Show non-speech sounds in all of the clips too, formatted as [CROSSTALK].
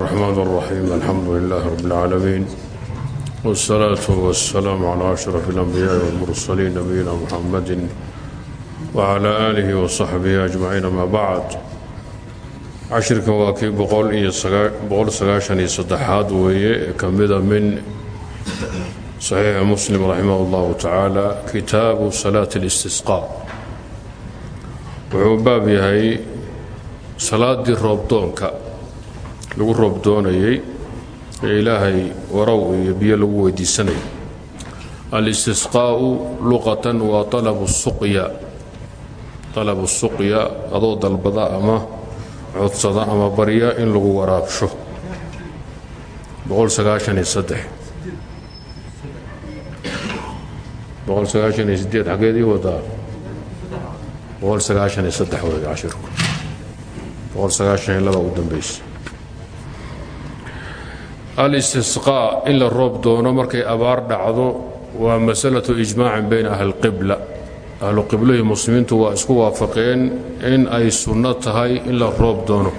الرحمن الرحيم الحمد لله رب العالمين والصلاة والسلام على أشرف الأنبياء والمرسلين نبينا محمد وعلى آله وصحبه أجمعين ما بعد cashirkan waa kii boqol sagaashan iyo saddexaad weeye ka mida min saxiixi muslim raximah اllahu tacaala kitaabu salaati اlistisqaa wuxuu baab yahay salaadii roobdoonka lagu roobdoonayey ee ilaahay warow iyo biyo lagu weydiisanayay. Alistisqaa'u luqatan waa alabu suqya. Alabu suqya adoo dalbada ama codsada ama barya in lagu waraabsho. Xageedii wadaa u dambaysa alistisqaa in la roob doono markay abaar dhacdo waa masalatu ijmaacin bayna ahli اlqibla ahlu qiblihii muslimiintu waa isku waafaqeen in ay sunno tahay in la roob doono.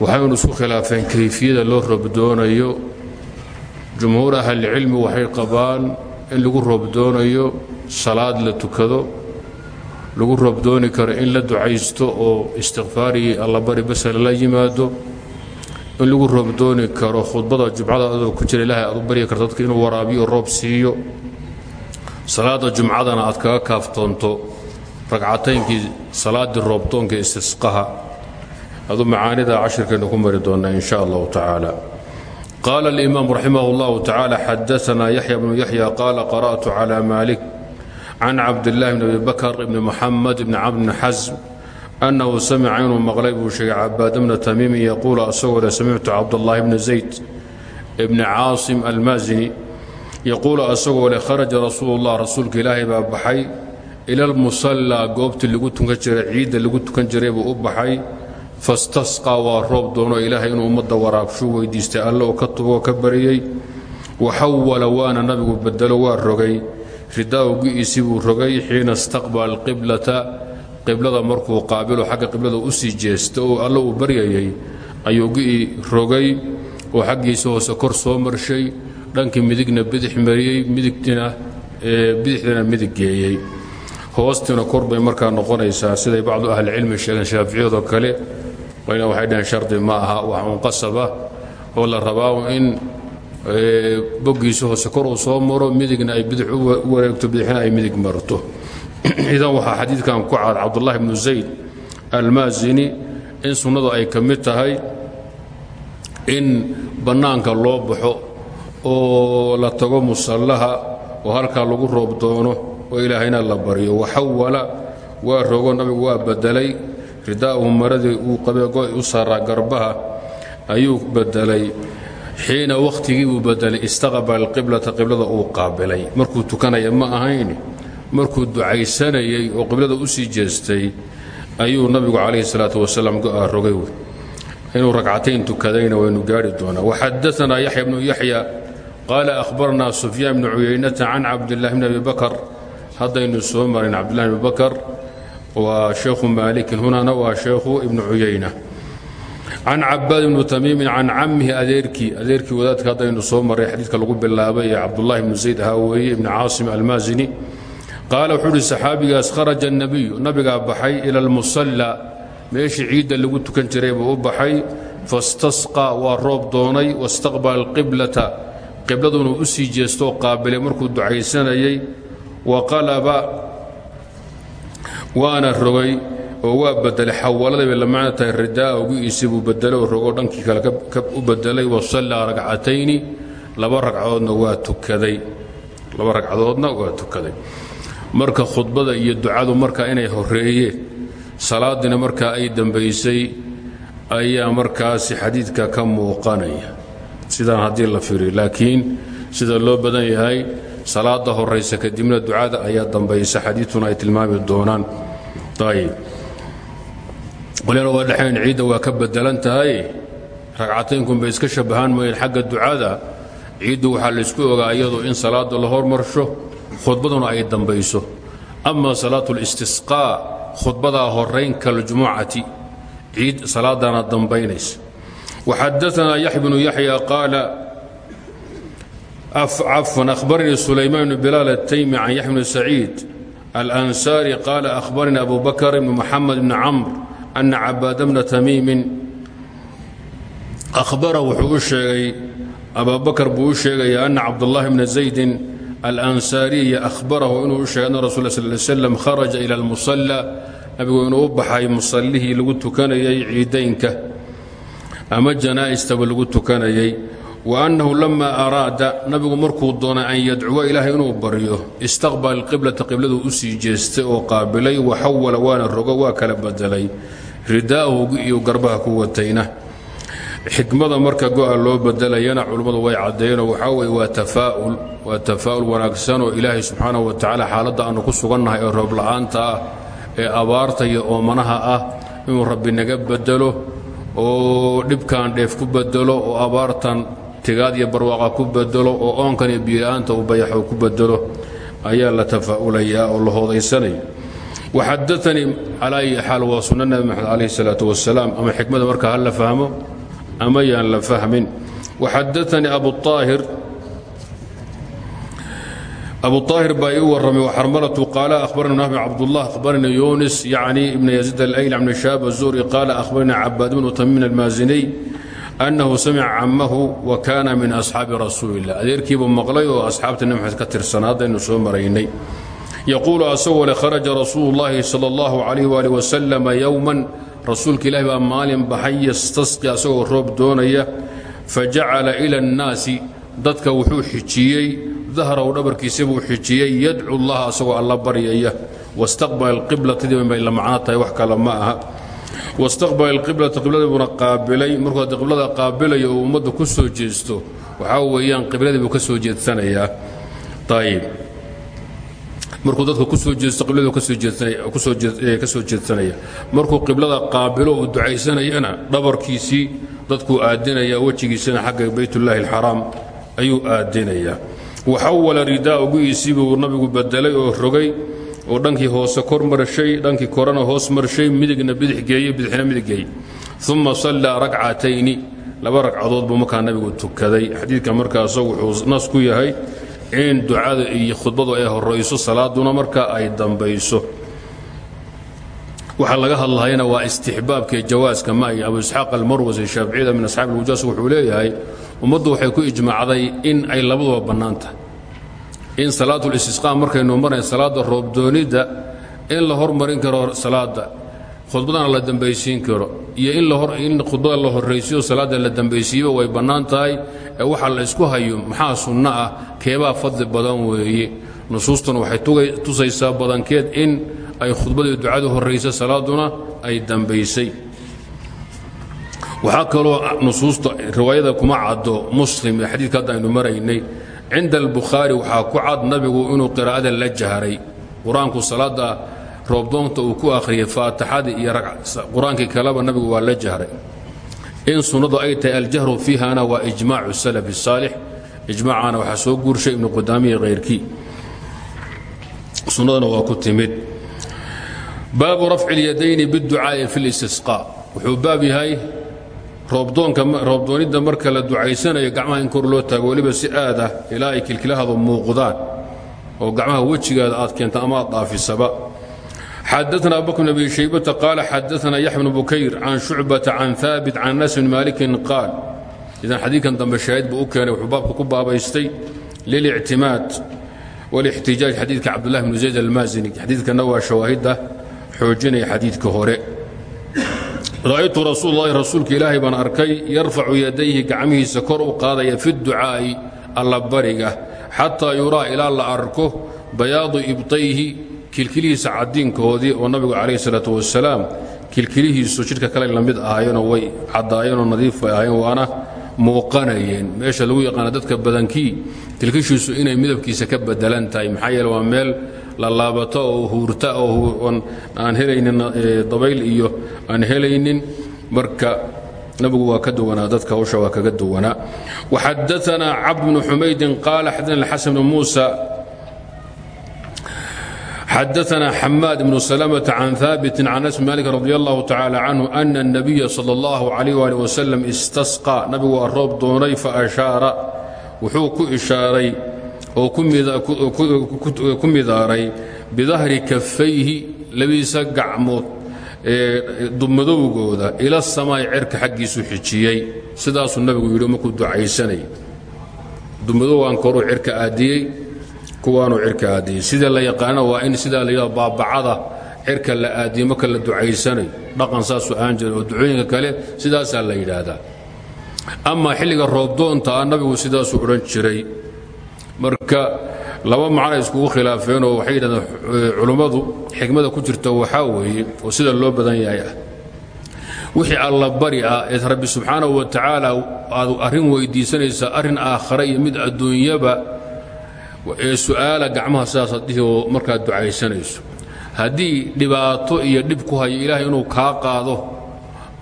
Waxaynu isku khilaafeen kayfiyada loo roobdoonayo jumhuur ahlilcilmi waxay qabaan in lagu roobdoonayo salaad la tukado lagu roobdooni karo in la ducaysto oo istikfaarigii allabari basala la yimaado in lagu roobdooni karo khudbada jumcada adoo ku jira ilaahay aad u baryi karto dadka inuu waraabiyo roob siiyo. Salaada jumcadana aad kaga kaaftoonto ragcataynkii salaaddii roobdoonka istisqaha. Adu macaanida cashirkaynu ku mari doonnaa in sha allahu tacaala. Qaala alimaam raximah اllahu tacaala xadaanaa yaxya bnu yaxya qaala qara'tu cala maalik can cabdillahi bn abi bakr bni muxamed bni cabd bni xasm annahu samica inuu maqlay buu sheegay cabaad bna tamiimin yaquulu asagoo le samictu cabdاllahi bni zayd bni caasim almaasini yaquulu asagoo leh kharaja rasuulullah rasuulka ilaahay baa baxay ila almusallaa goobtii lagu tukan jiray ciidda lagu tukan jiray buu u baxay fastasqaa waa roob doono ilaahay inuu ummadda waraabshuu weydiistay alle oo ka tuboo ka bariyey waxawala waana nabigu bedelo waa rogay ridaa'u buu rogay xiina istaqbala alqiblata qiblada markuu qaabilo xagga qiblada u sii jeesta oo alle uu baryayey ayuu gi'i rogay oo xaggiisa hoose kor soo marshay dhankii midigna bidix mariyey bidixdana midig geeyey. Hoostina kor bay markaa noqonaysaa siday bacdu ahlicilmi sheegeen shaaficiyadoo kale wayna waxay dhaheen shardi ma aha wax unqasaba oo la rabaa in boggiisa hoose kor uu soo maro midigna ay bidix u wareegto bidixna ay midig marto [CLEARS THROAT] idan waxaa xadiidkan ku cad cabdullahi bnu zayd almaasini in sunnadu ay ka mid tahay in bannaanka loo baxo oo la tago musallaha oo halkaa lagu roob doono oo ilaahayna la baryo waxawala waa rogo nabigu waa bedelay ridaa'uhu maradii uu qabeego u saaraa garbaha ayuu bedelay xiina wakhtigii buu bedelay istaqbala alqiblata qiblada uu qaabilay. Markuu tukanaya ma ahayn markuu ducaysanayey oo qiblada u sii jeestay ayuu nabigu calayhi salaatu wasalaam go'a rogay inuu ragcatayn tukadayna waynu gaari doonaa. Waxadaanaa yaxya bnu yaxya qaala ahbarnaa sufyaan bnu cuyaynata can cabdillahi bni abi haddaynu soo marin cabdillahi bni bakar waa sheekhu maalikin hunana waa sheekhu ibnu cuyayna can cabaad ibnu tamiimin can cammihi adeerkii adeerkii wadaadka haddaynu soo marray xadiidka lagu bilaabay ee cabdullahi bnu zayd ahaa weeye ibni caasim almaasini qaala wuxuu uhi saxaabigaas kharaja الnabiyu nabigaa baxay ila almusalla. Meeshii ciidda lagu tukan jiray buu u baxay fastasqaa waa roob doonay wastaqbala alqiblata. Qibladuna u sii jeestoo qaabilay markuu ducaysanayey wa qalaba waana rogay oo waa bedelay xawaladay bay la macno tahay ridaaa ugi'iisii buu bedelay oo rogo dhankii kale u bedelay wasallaa ragcatayni laba ragcadoodna waa tukaday. Laba ragcadoodna waa tukaday marka khudbada iyo ducadu marka inay horeeyeen salaadina markaa ay dambaysay ayaa markaasi xadiidka ka muuqanaya. Sidaan haddii la firiyo laakiin sida loo badan yahay salaada horaysa kadibna ducada ayaa dambaysa xadiidtuna ay tilmaami doonaan. Ayb qolina waa dhexayn ciidda waa ka bedelan tahay. Ragcataynkunbay iska shabahaan mooyeen xagga ducada. Ciiddu waxaa laysku ogaa iyadoo in salaada la hormarsho khudbaduna ay dambayso. Ama salaat اlistisqaa khudbadaa horayn kaljumucati ciid salaadana dambaynaysa. Waxadaanaa yaxya bnu yaxya qaala cafan ahbaranii sulaymaan bnu bilaal ataymi can yaxya bni saciid alansaari qaala ahbaranii abu bakr bni moxamed bni camr ana cabaada bna tamiimin ahbara wuxuu u sheegay abaa bakr buu u sheegaya ana cabdاllahi bna alansaariya ahbarahu inuu u sheegna rasul sl slm kharaja ila almusalla. Nabigu inuu u baxay musallihii lagu tukanayay ciidaynka ama janaa'istaba lagu tukanayay. Wa annahu lama araada nabigu markuu doonay an yadcuwa ilaahay inuu baryo istaqbal qiblata qibladuu u sii jeestay oo qaabilay waxawala waana rogo waa kala bedelay ridaahu iyo garbaha ku watayna xikmada marka go'a loo bedelayana culummadu way caddeeyeenoo waxaa weye waa tafaa'ul waa tafaa'ul wanaagsan oo ilaahay subxaanahu wa tacaala xaaladda aannu ku sugannahay ee roob la'aanta ah ee abaarta iyo oomanaha ah inuu rabbi naga bedelo oo dhibkan dheef ku bedelo oo abaartan tigaad iyo barwaaqa ku bedelo oo oonkan iyo biyila'aanta uu bayaxo ku bedelo ayaa la tafaa'ulayaa oo la hoodaysanaya. Waxadaanii calaa ayi xaal waa sunna nabi maxamed calayhi salaatu wasalaam ama xikmada fahmo ama yaan la fahmin. Waxadaanii abuaahir abu aahir baa ii warramay xarmalatu qaala ahbarana bn cabdullah ahbarana yunis yacni ibna yaziid alayl bn shaab azuhri qaala ahbarana cabaad bnu tamimin almaazinay annahu samica cammahu wa kaana min asxaabi rasuulilah adeerkiibuu maqlay oo asxaabta nebi mxamed ka tirsanaa aynu soo maraynay. Yaquulu asagoo le kharaja rasuulu llahi sal اllahu alayh ali waslama ywman rasuulka ilaahi baa maalin baxay yastasqi asagoo roob doonaya fajacala ila annaasi dadka wuxuu xijiyey dahrahu dhabarkiisa buu xijiyey yadcu llaha asagoo alla baryaya. Wastaqbala alqiblatadiiban bay la macno tahay wax kale ma aha. Wastaqbala alqiblata qiblada buuna qaabilay. Markuu haddii qiblada qaabilayo ummadda ku soo jeesto waxaa weeyaan qibladii buu ka soo jeedsanayaa. Ayib markuu dadka ku soo jeesto qibladii ka soo jeedsanaya. Markuu qiblada qaabilo uu ducaysanayana dhabarkiisii dadkuu aadinaya wejigiisana xagga baytullaahi alxaraam ayuu aadinayaa waxawala ridaa gu'iisii buu nabigu bedelay oo rogay oo dhankii hoose kor marshay dhankii korena hoos marshay midigna bidix geeyey bidixna midig geeyey. Uma sallaa ragcatayni laba ragcadood buu markaa nabigu tukaday. Xadiidka markaas wuxuu nas ku yahay in ducada iyo khudbadu ay horayso salaaduna marka ay dambayso. Waxaa laga hadlahayana waa istixbaabkii jawaaska. Ma iyo abu isxaaq almarwasi shaaficiyada min asxaabi ilwujaas wuxuu leeyahay ummaddu waxay ku ijmaacday in ay labaduba bannaan tahay. In salaatulistisqaa markaynu marayn salaadda roobdoonidda in la hormarin karo salaadda khudbadana la dambaysiin karo. Iyo in khudbada la horraysiyo salaadda la dambaysiiyo way bannaan tahay. Ee waxa la isku hayo maxaa sunno ah? Keebaa fadli badan weeye. Nusuustuna waxay tusaysaa badankeed in ay khudbadii ducadu horraysa salaaduna ay dambaysay. Waxaa kaloo nusuusta riwaayada kuma caddo muslim ee xadiidka hadda aynu maraynay. Cinda albukhaari waxaa ku cad nabigu inuu qiraa'ada la jahray. Qur'aanku salaadda roobdoonta uu ku akhriyay faatixadii iyo qur-aankii kaleba nabigu waa la jahray in sunnadu ay tahay aljahru fiihana waa ijmaacu salaf الsaalix ijmaacana waxaa soo guurshay ibnu qudaamihi hayrkii sunnadana waa ku timid baabu rafci اlyadayni bاdducaa'i fi اlistisqaa wuxuu baab yahay roobdoonidda marka la ducaysanayo gacmaha in kor loo taago weliba si aad ah ilaa ay kilkilahadu muuqdaan oo gacmaha wejigaada aad keenta ama aad dhaafisaba xadaثna abu bakr bn abi shaybata qaala xadaثna yaxya bnu bukayr can shucbata can haabit can anas bn maalikin qaal idan xadiidkan dambe shaahid buu u keenay wuxuu baabka ku baabaystay lilictimaad walاxtijaaj xadiidka cabdullahi bnu zayd almaasini xadiidkana waa shawaahidda xoojinaya xadiidka hore ra'aytu rasuul اllahi rasuulka ilaahay baan arkay yarfacu yadayhi gacmihiisa kor u qaadaya fi اdducaa'i allabariga xataa yuraa ilaa la arko bayaadu ibtayhi kilkilihiisa cadiinkoodii oo nabigu calayh salaatu wasalaam kilkilihiisu jidhka kale la mid ahaayeenoo way caddaayeenoo nadiif bay ahaayeen waana muuqanayeen. Meesha lagu yaqaana dadka badankii kilkishiisu inay midabkiisa ka bedelan tahay. Maxaa yeele waa meel la laabato oo huurta oo aan helaynin dabayl iyo aan helaynin. Marka nabigu waa ka duwanaa dadka hawsha waa kaga duwanaa. Waxadaanaa cabd bnu xumaydin qaala xadana xasan bnu muusa xadaثna xamaad bnu slmة can haabit can anas malik radi allahu tacala canhu ana الnabiya salى اllahu عalayh ali waslm istasqى nabigu waa roob doonay faashaara wuxuu ku ishaaray oo ku midaaray bidahri kafayhi labiisa gacmood dumadowgooda ila samaa'i cerka xaggiisu xijiyey sidaasuu nabigu yidhi markuu ducaysanay dumadowgan koruu cirka aadiyey kuwaanuu cirka aadiyey. Sida la yaqaana waa in sidaa la yidhahdo baabacada cirka la aadiyo marka la ducaysanayo dhaqan saasuu ahaan jiray oo ducooyinka kale sidaasaa la yidhaahdaa. Amaa xilliga roobdoonta ah nabigu sidaasuu odhan jiray. Marka laba macno iskugu khilaafeenoo waxay yidhahdeen culummadu xikmada ku jirta waxaa weeye oo sida loo badan yahay ah. Wixii alla bari ah eed rabbi subxaanahu wa tacaala aad arrin weyddiisanaysa arrin aakhare iyo mid adduunyaba ee su'aala gacmaha sidaasaad dhihi oo markaad ducaysanayso. Haddii dhibaato iyo dhib ku hayo ilaahay inuu kaa qaado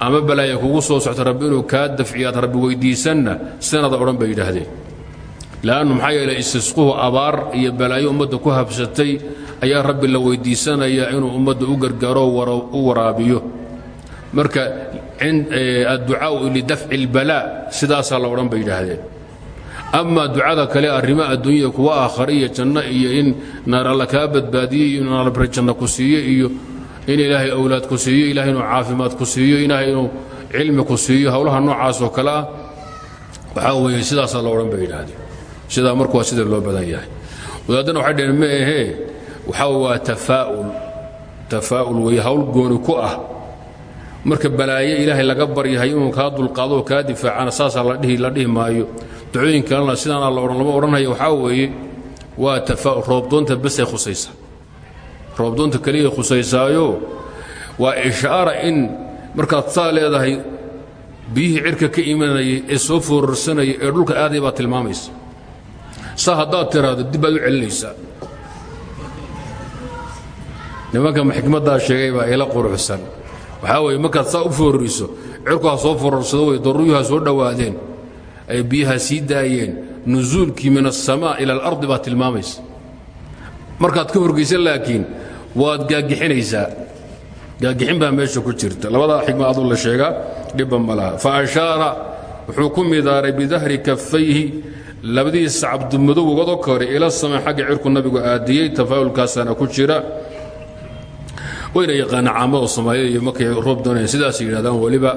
ama balaaya kugu soo socto rabbi inuu kaa dafciyo rabbi weyddiisanna sanada odhan bay yidhaahdeen. Lannu maxaa yeele istisquhu abaar iyo balaayo ummadda ku habsatay ayaa rabbi la weyddiisanaya inuu ummadda u gargaaro u waraabiyo. Marka adducaau lidafci اlbalaa sidaasaa la odhan bay yidhaahdeen ama ducada kale arrimo adduunyada kuwa aakhare iyo janno iyo in naar alla kaa badbaadiye iyo in albre janno ku siiyo iyo in ilaahay awlaad ku siiyo ilahay inuu caafimaad ku siiyo ilaahay inuu cilmi ku siiyo. Howlaha noocaas oo kale ah waxaa weeye sidaasaa la odhan bay yidhaahdeen marku waa sida loo badan yahay. Wadaadana waxay dhaheen ma ahee waxaa waa tafaa'ul. Tafaa'ul weeye hawl gooni ku ah. Marka balaaye ilaahay laga baryahay inuu kaa dulqaado oo difaacana saasaa la dhihi maayo ducooyin kalena sidaana la odhan lama odhanaya waxaa weeye waa roobdoonta basay khusaysa. Roobdoonta keliyay khusaysaayo waa ishaara in markaad saa leedahay cirka ka imanayay ee soo ee dhulka aaday baad tilmaamaysa. Saa haddaad dib u celinaysaa. Nimanka xikmaddaa sheegay baa ila quruxsan. Waxaa weeye markaad saa u foorariso cirku soo foorarsado wey darruyuhu ha soo dhowaadeen ay biyaha sii daayeen nusuulkii min aلsamaa ila alardi baad tilmaamaysa. Markaad ka horgaysa laakiin waad gaagixinaysaa. Gaagixin baa meesha ku jirta. Labadaa xikma aduu la sheegaa dhibba ma laha. Fa ashaara wuxuu ku midaaray bidahri kafayhi labadii sacabdumadowgodo kore ila sama xagga cirku nabigu aadiyey tafaa'ulkaasaana ku jira. Wayna yaqaana caamada soomaalida iyo markay roob doonayaan sidaasay yidhahdaan weliba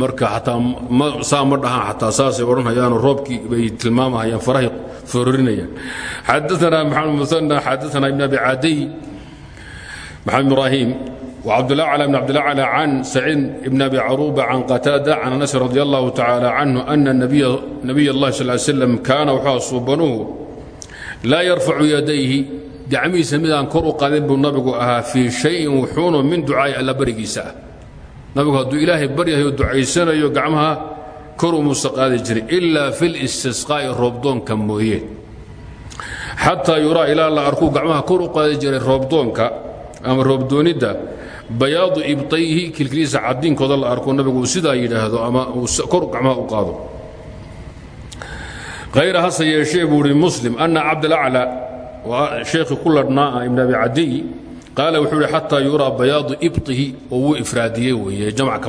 marka xataa saa ma dhahaan xataa saasay odhanhayaanoo roobkii bay tilmaamahayaan farahay fororinayaan xadaana maxamed musanna xadaana ibn abi cadiy maxamed ibraahim وعبد الأعلى بن عبد الأعلى عن سعيد بن أبي عروبة عن قتادة عن أنس رضي الله تعالى عنه أن النبي نبي الله صلى الله عليه وسلم كان وxaa suubanuhu laa yarfacu yadayhi gacmihiisa midaan kor u qaadin buu nabigu ahaa fii shayin wuxuunu min ducaa'i alla barigiisa ah nabigu hadduu ilaahay baryahayo ducaysanayo gacmaha kor umuusa qaadi jiray ilaa fi listisqaa'i roobdoonka mooye. Xataa yuraa ilaa la arkuu gacmaha kor qaadi jiray roobdoonka ama roobdoonidda bayaadu ibtayhi kilkiliisa cadiinkooda la arko nabigu uu sidaa yidhaahdo ama uu kor gacmaha u qaado. Hayra hase yeeshee buu muslim ana cabdalaclى waa sheekhii ku ladhnaa ibn abi cadiy qaala wuxuu ihi xataa yuraa bayaadu ibطihi oo wuu ifraadiyey weeye jamc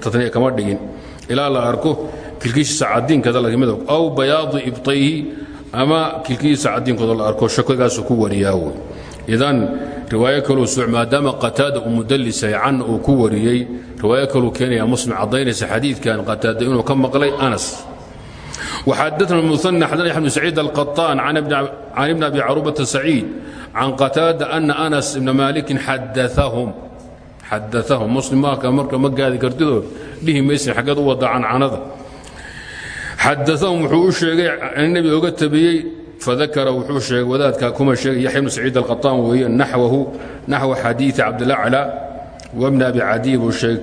tatniya kama dhigin. Ilaa la arko kilkiisa cadiinkeeda la mid aw bayaadu ibطayhi ama kilkiisa cadiinkooda la arko shakogaasu ku wariyaa wey idan riwaayo kaluu suc maadaama qataada uu mudalisay canna uu ku wariyey riwaayo kaluu keenaya muslim caddaynaysa xadiidkan qataada inuu ka maqlay anas وxadثna المثنى xadna يحيى بن سعيid القطان عن بن أبي cروبة سعيid عن قتاaدة أن أنس بن مالك xadaثهم xadaثهم muslim marka ma gaadi kartidood dhihi maysin xaggeed u wada cancanada xadaثهم wuxuu u sheegay nebi oga tabiyey fadakara wuxuu sheegay wadaadka kuma sheegay yaxya بن سacيid القطان weeye naxwahu naxو xadiiثi cabdالأعلى وبن أبي cadiي buu sheegay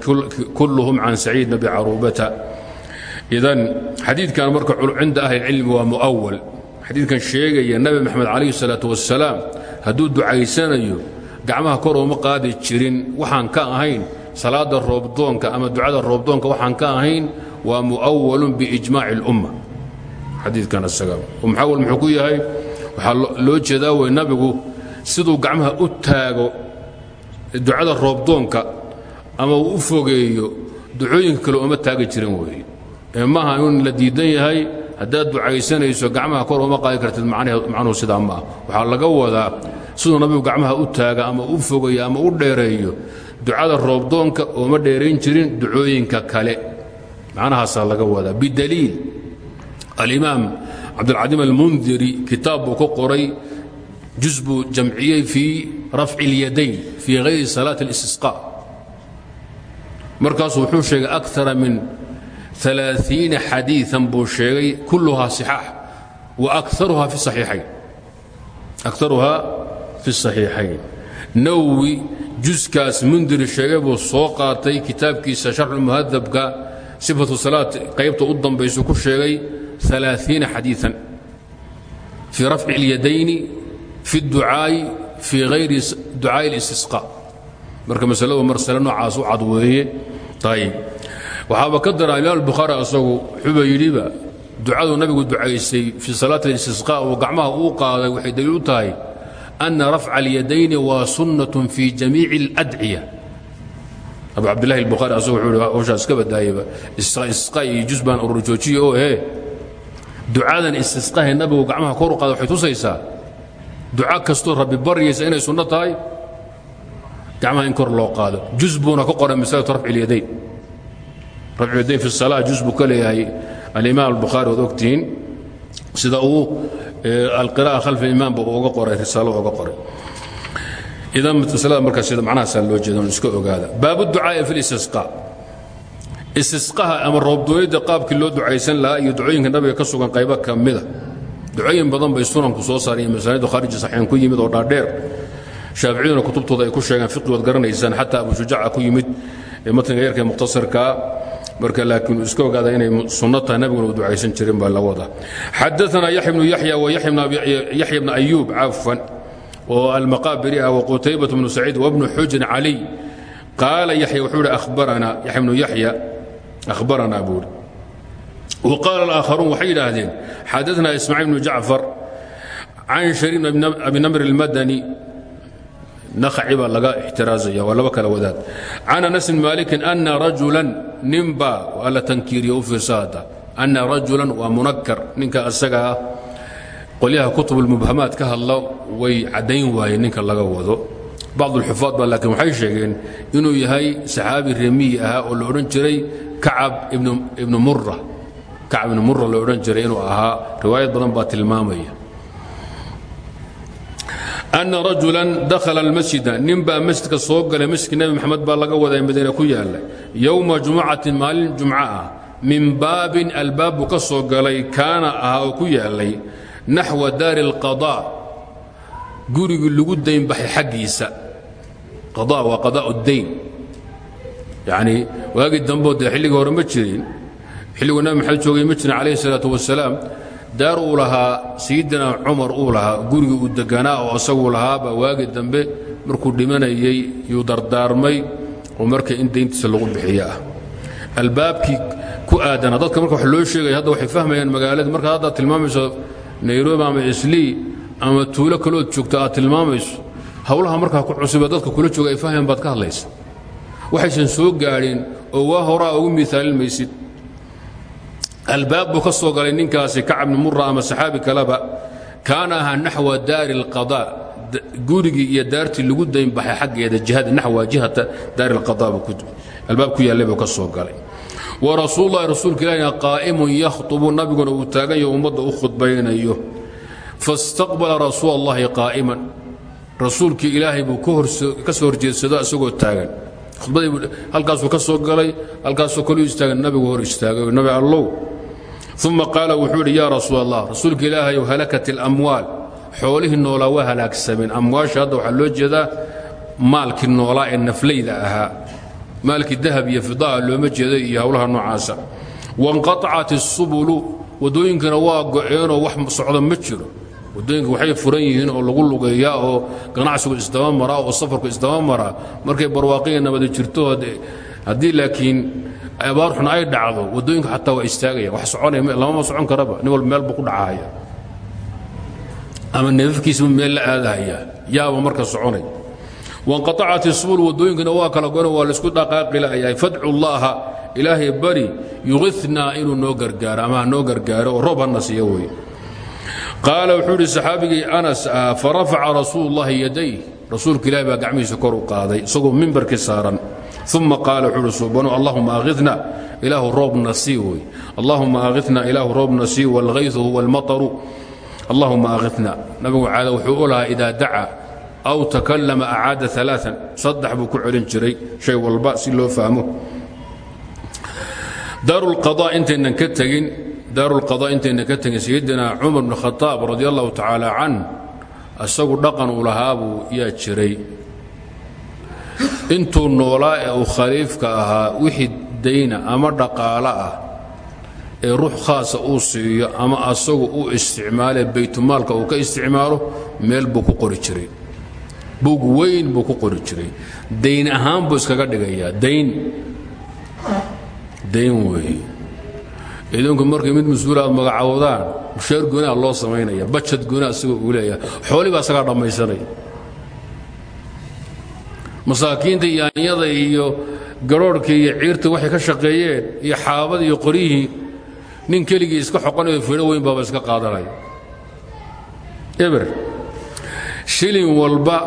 kulهm can سacيid بن أبي caruubata idan xadiikan marka cinda ahli cilmi waa muawal xadiikan sheegaya nabi maxamed calayhi salaatu wasalaam hadduu ducaysanayo gacmaha kor ooma qaadi jirin waxaan ka ahayn salaada roobdoonka ama ducada roobdoonka waxaan ka ahayn waa muawalun biijmaaci اlumma xadiikan isaga. Umm muawal muxuu yahay waxaa loo jeedaa wey nabigu siduu gacmaha u taago ducada roobdoonka ama u fogeeyo ducooyinka kale ooma taagi jirin weeye maaha in la diidan yahay haddaad ducaysanayso gacmaha kor uma qaadi kartid macnuhu sidaa ma ah waxaa laga wadaa siduu nabigu gacmaha u taaga ama u fogayo ama u dheereeyo ducada roobdoonka ooma dheerayn jirin ducooyinka kale. Macnahaasaa laga wadaa. Bidaliil. Alimaam cabdilcadiim almundiri kitaab buu ka qoray juz buu jamciyey fii rafci اlyadayn fii hayri salaati اlistisqaa markaasuu wuxuu sheegay akara min ثaلaaثiina xadiiثan buu sheegay kulluhaa صixaax wa akaruhaa fi صaxiixayn akaruhaa fi الصaxiixayn nawwi juskaas mundiri sheegay buu soo qaatay kitaabkiisa sharxulmuhadabka sifatu salaat qaybta u dambaysu ku sheegay ثaلaaثiina xadiiثan fii rafci اlyadayni fi الducaa'i fii hayri ducaaءi اlistisqاء marka masaladu marsale noocaas u cad weeye ayb waxaaba ka dara imaam bukhaari asagu wuxuuba yidhiba ducadu nabigu ducaysay fii salaat اlistisqاء uu gacmaha uu qaaday waxay daliil u tahay أna rafca اlyadayni waa sunnaة fii jamiici اladciya abu cabdillahi اlbukhaari asagu wuxuu hi hawshaa iska badaayaba istisqa iyo juz baan ururjoojiye oo he ducadan istisqahe nabigu gacmaha kor u qaada waxay tusaysaa duca kastoo rabbi baryaysa inay sunno tahay gacmaha in kor loo qaado juz buuna ka qoray masalatu rafci اlyadayn raccudayn fi sala jus buu ka leeyahay. Alimaam albukhaari ood ogtihiin sida uu eh, alqira'a khalfi imaamba uu uga qoray risaalo uga qoray. Idan maslada markaas sida macnahaasa loo jeeda iska ogaada. Baabu ducaa'i fi listisqa istisqaha ama roobdooyadda qaabkii loo ducaysan lahaa iyo ducooyinka nabiga ka sugan qaybo ka mida ah. ducooyin badan bay sunanku soo saareen masaanidu khaariji saxiixan ku yimid oo dhaadheer. Shaaficiyaduna kutubtooda ay ku sheegaan fiqi waad garanaysaan xataa abu shujaaca ku yimid matniga yarka mukhtasarkaa marka laakiin iska ogaada inay sunno tahay nabiguna u ducaysan jirin baa la wadaa xadaanaa yaxya bnu yaxya wa yaxya bna ayuub cafan oo almaqaabiri ah waqutaybat bnu saciid wabnu xujn caliy qaala yaxya wuxuu ihi ahbaranaa yaxya bnu yaxya ahbaranaa buuri وqاaل الآkخaruun waxay yidhaahdeen xadaثna ismاعيل بن jacفar can شhariib abi namr الmadني nakhaci baa laga ixtiraaaya waa laba kala wadaad. Can anas bn malikin ana rajulan ninbaa waa la tankiiriyo u fiirsa hadda ana rajulan waa munakar ninka asaga ah. Qolyaha kutubulmubhamaad ka hadla way caddayn waayeen ninka laga wado. Bacd ulxufaad baa laakiin waxay sheegeen inuu yahay saxaabi remiyi ahaa oo la odhan jiray kacab ibnu mura kacab ibnu mura la odhan jiray inuu ahaa. Riwaayad badan baa tilmaamaya. أna rajula dakhala اlmasjida nin baa masjidka soo galay masjidka nebi moxamed baa laga waday madiine ku yaalla yowma jumucatin maalin jumco ah min baabin albaab buu ka soo galay kaana ahaa oo ku yaallay naxwa daari اlqaضاء gurigii lagu daynbaxay xaggiisa qaضاء waa qaضاء الdayn yacnii waagii dambeo dee xilligii hore ma jirin xilliguu nabi maxamed joogay ma jirin calayhi الsalaaة wasalaam daar uu lahaa sayidina cumar uu lahaa gurigii uu deganaa oo asaguu lahaaba waagii dambe markuu dhimanayey yuu dardaarmay oo marka in dayntiisa lagu bixiyo ah albaabkii ku aadana dadka marka wax loo sheegaya hadda waxay fahmayaan magaalada. Markaad haddaad tilmaamayso nairobi ama islii ama tuulo kalood joogto aad tilmaamayso howlaha markaa ku cusuba dadka kula jooga ay fahmayaan baad ka hadlaysa. Waxaysan soo gaadhin oo waa horaa ugu miaalin maysid albaab buu ka soo galay ninkaasi kacab bni mura ama saxaabi kaleba kaana ahaa naxwa daari اlqaضاء gurigii iyo daartii lagu daynbaxay xaggeeda jihada naxwa jihata daari اlqaضاء albaab ku yaallay buu ka soo galay warasuul lahi rasuulka ilahina qaa'imun yakhطubu nabiguna uu taagan yaho ummadda u khudbaynayo faاstaqbala rasuul اllahi qaa'iman rasuulkii ilaahay buu ka soo horjeedsado isagoo taagan khudbadii halkaasuu ka soo galay halkaasoo kaluu istaagan nabigu hor istaagay nabi allow uma qaala wuxuu idhi yaa rasuul allah rasuulka ilaahayow halakat اlamwaal xoolihii noolaa waa halaagsameen amwaasha hadda waxaa loo jeedaa maalkii noolaa ee naflayda ahaa maalkii dahab iyo fidaa looma jeedo iyo howlaha noocaasa wanqaacat الsubulu waddooyinkana waa go'eenoo wax socda ma jiro waddooyinka waxay furan yihiin oo lagu lugeeyaa oo ganacsigu isdaba maraa oo safarku isdaba maraa markay barwaaqiya nabadi jirto haddii laakiin abaar xun ay dhacdo waddooyinka xataa waa istaagaya wax soconaya lamama socon karaba. Nin walba meel buu ku dhacaya. Ama neefafkiisaba meel la aadahayaa yaaba marka soconay. Wanqaacat isubuul waddooyinkana waa kala gono waa la isku dhaqaaqi la'yahay fadcu llaaha ilaahay bari yuqinaa inuu noo gargaaro ama noo gargaaro oo roob hana siiyo wuxuu idhi anas ah farafaca yaday rasuulka ilahi kor u qaaday isagoo mimbarkii saaran uma qaala wuxuu uhi suubanu allahuma akhidna ilaahu roobna sii wey allahuma akhidna ilaahu roobna sii wاlghayثu huwa اlmaطru allahuma akhidna nabigu caada wuxuu u lahaa idaa daca aw takallama acaada aaaa saddex buu ku celin jiray shay walba si loo fahmo daarulqada intaynan ka tegin daarulqada intaynan ka tegin sayidina cumar bn khadaab radi allahu tacaala can isagu dhaqan uu lahaabuu yaa jiray intuu noolaa ee uu khaliifka ahaa wixii dayna ama dhaqaalo ah ee ruux khaasa uu siiyo ama asagu uu isticmaale baytumaalka uu ka isticmaalo meel buu ku qori jiray. Buug weyn buu ku qori jiray. Dayn ahaan buu iskaga dhigayaa. Dayn. Dayn weeye idinku markay mid mas'uula aad magacaawdaan mushaar goonaa loo samaynaya bajad goonaa isagoo uu leeyahay. Xoolii baa isagaa dhammaysanaya masaakiinta iyo iyo garoorhka iyo ciirta waxay ka shaqeeyeen iyo xaabada iyo qoryihii nin keligii iska xoqanayo fidho weyn baaba iska qaadanaya eber shilin walba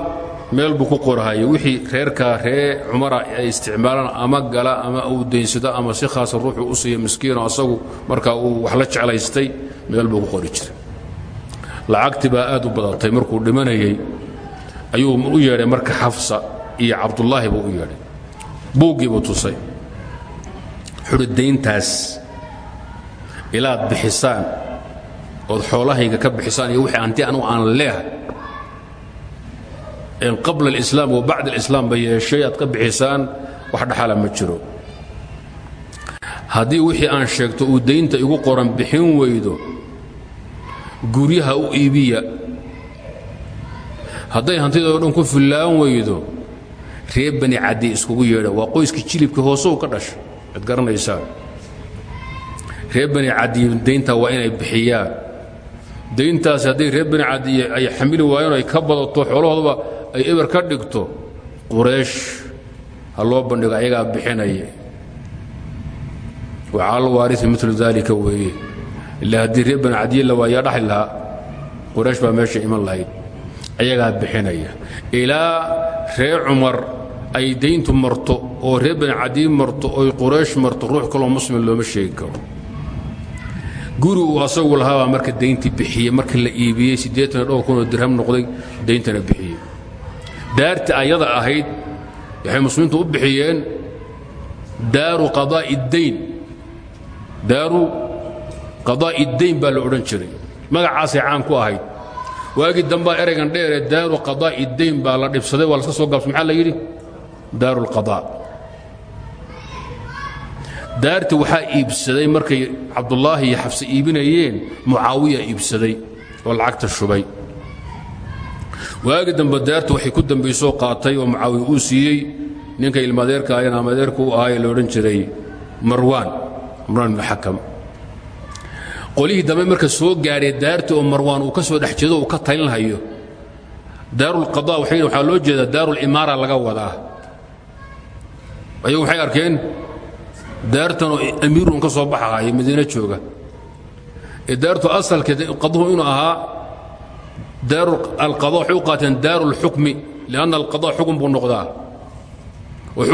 meel buu ku qorahaya wixii reerkaa ree cumara ay isticmaalaan ama gala ama uu daynsado ama si khaasa ruuxuu u siiya miskiino asagu markaa uu wax la jeclaystay meel buu ku qori jiray. Lacagti baa aad u badatay markuu dhimanayey ayuu u yeedhay marka xafsa iyo cabdullaahi buu u yeedhay buuggii buu tusay. Ilaad bixisaan ood xoolahayga ka bixisaan iyo wixii anti anugu aan leehay en qabla alislaam wa bacd alislaam ba yeeshay aad ka bixisaan wax dhaxala ma jiro. Haddii wixii aan sheegto uu daynta igu qoran bixin weydo guryaha u iibiya hadday hantidoo dhan ku fillaan weydo reer bani caddi iskugu yeedha waa qoyskii jilibka hooseuu ka dhashay ad garanaysaan reer bani cadiy dayntaa waa inay bixiyaan. Dayntaasi hadday reer bani cadiy ay xamili waayeen ay ka badato xoolahooduba ay eber ka dhigto quraysh ha loo bandhigo ayagaa bixinaya. Wacala waarii milu daalika weeye. Ila haddii reer bani cadiye la waayaa dhaxli lahaa quraysh baa iman lahayd. Ayagaa bixinaya. Ilaa reer cumar ay dayntu marto oo reer bani cadiye marto oy quraysh marto ruux kaloo muslim looma sheegi karo. Guri uu asagu lahaabaa marka dayntii bixiyey marka la iibiyey siddeetan dirham noqday dayntana bixiyey. Daarti ayada ahayd waxay muslimiintu u bixiyeen daaru qadaa'i dayn daaru qadaa'i dayn baa la odhan jiray. Magacaasay caan ku ahayd. Waagii dambaa eraygan dheeree daaru qadaa'i dayn baa la dhibsaday waa laska soo gaabsa maxaa daaru lqadaa daarti waxaa iibsaday markay cabdulaahi iyo xabse iibinayeen mucaawiya iibsaday oo lacagta shubay. Waagi dambe daartu waxay ku dambaysoo qaatay oo mucaawiya uu siiyey ninka ilmadeerka ayan amadeerka u ahaa ee la odhan jiray marwaan dambe marka soo gaadhay daarti oo marwaan uu ka soo dhex jeedo uu ka talinhayo daarulqada waxay waxaa loo jeedaa daarulimaara laga wadaa ayagu waxay arkeen daartanoo amiirun ka soo baxahaya madiine jooga. Ee daartu asalkeed qaduhu inuu ahaa daaru alqada waxay u qaateen daaru lxukmi lianna alqada xukun buu noqdaa. Oo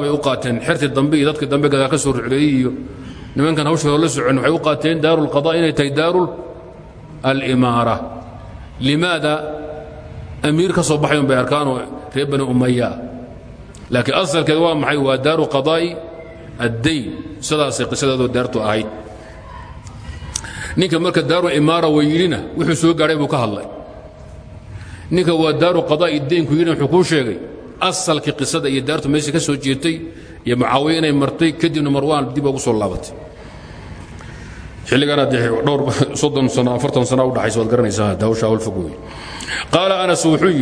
bay u qaateen xertii dambe iyo ka soo rucleeyey iyo nimankan hawsha hore la socon waxay u qaateen daaru inay tahay daaru alimaara. Limaada amiir ka soo baxayon bay arkaanoo reer bani laakiin asalkeed waa maxay? Waa daaru qadaa'i addayn sidaasay qisadeedoo daartu ahayd. Ninka marka daaru imaara wayidhina wuxuu soo gaadhay buu ka hadlay. Ninka waa daaru qadaa'i daynku yidhina wuxuu kuu sheegay asalkii qisada iyo daartu meesha ka soo jeetay iyo mucaawiya martay kadibna marwaan dib ugu soo laabatay. Xilligana dee dhowr [LAUGHS] soddon sano afartan sana u dhaxaysa waad garanaysaa daawasha hawl fog wey qaala anas wuxuu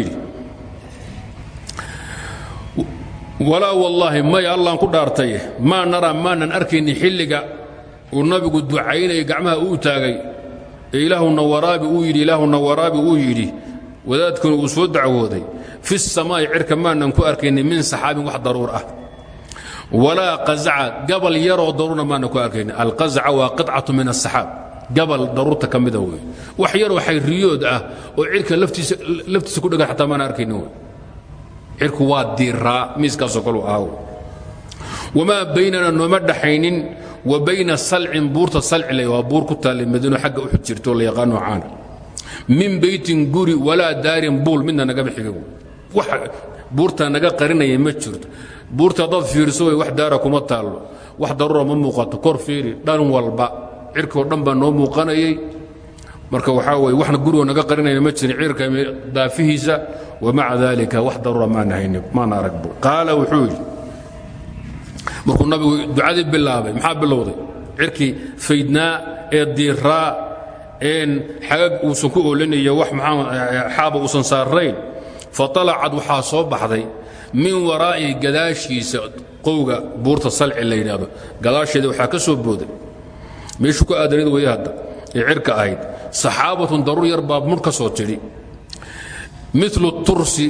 walaa wallaahi may allaan ku dhaartay. Maa naraa maanan arkayni xilliga uu nabigu ducaynaya gacmaha uu taagay. Ee ilaahuna uu yidhi ilaahuna waraabi uu yidhi wadaadkuna uu soo dacwooday. Fi samaa'i cirka maanan ku arkaynin min saxaabin wax daruur ah. Walaa qazaca gabal yaroo daruurna maanan ku arkaynin alqazaca waa qicatu min asaxaab gabal daruurta ka mida wey wax yaroo ah oo cirka laftiisa ku dhegan xataa maana arkaynin wey cirku waa diiraa miiskaasoo kalu ahaw wamaa baynana nooma dhaxaynin wa bayna salcin buurta salcile waa buur ku taallay madiino xagga uxud jirto la yaqaano caana min beytin guri walaa daarin buul midna nagama xiga wax buurtaa naga qarinaya ma jirto. Buurta haddaad fiiriso way wax daara kuma taallo. Wax daruura ma muuqato. Kor fiiri dhan walba. Cirkoo dhan noo muuqanayay. Marka waxaa weye waxna gurigoo naga qarinayna ma jirin. Cirka daafihiisa wamaca dalika wax daruura maana aragbo qaala wuxuu yidhi markuu nabigu ducadii bilaabay maxaa bilowday cirkii faydnaa ee diiraa een xagag uusan ku oolinaya wax xaaba uusan saarayn faطalacad waxaa soo baxday min waraa'ihi gadaashiisa qowga buurta salci la yidhaahdo gadaasheeda waxaa ka soo booday meeshuu ku aadanid weye hadda ee cirka ahayd saxaabatun daruur yar baa ka soo tidhi milu tursi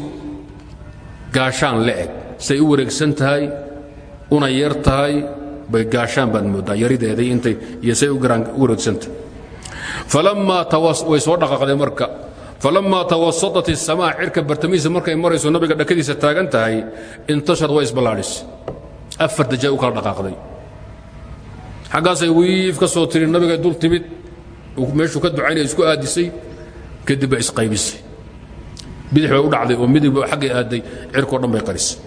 gaashaan le'eg say u wareegsan tahay una yar tahay bay gaashaan baad mooddaa yarideeday intay iyo say u wareegsantahay way soo dhaqaaqday marka. Falammaa tawasadat isamaa cirka bartamihiisa markay marayso nabiga dhakadiisa taagan tahay intashar way isballaadhis. Afar dajay u kala dhaqaaqday. Xaggaasay wiif ka soo tiri nabiga dul timid meeshuu ka ducaynaya isku aadisay kadib bay isqaybisay bidix bay u dhacday oo midig xaggay aaday cirkao dhan bay qarisay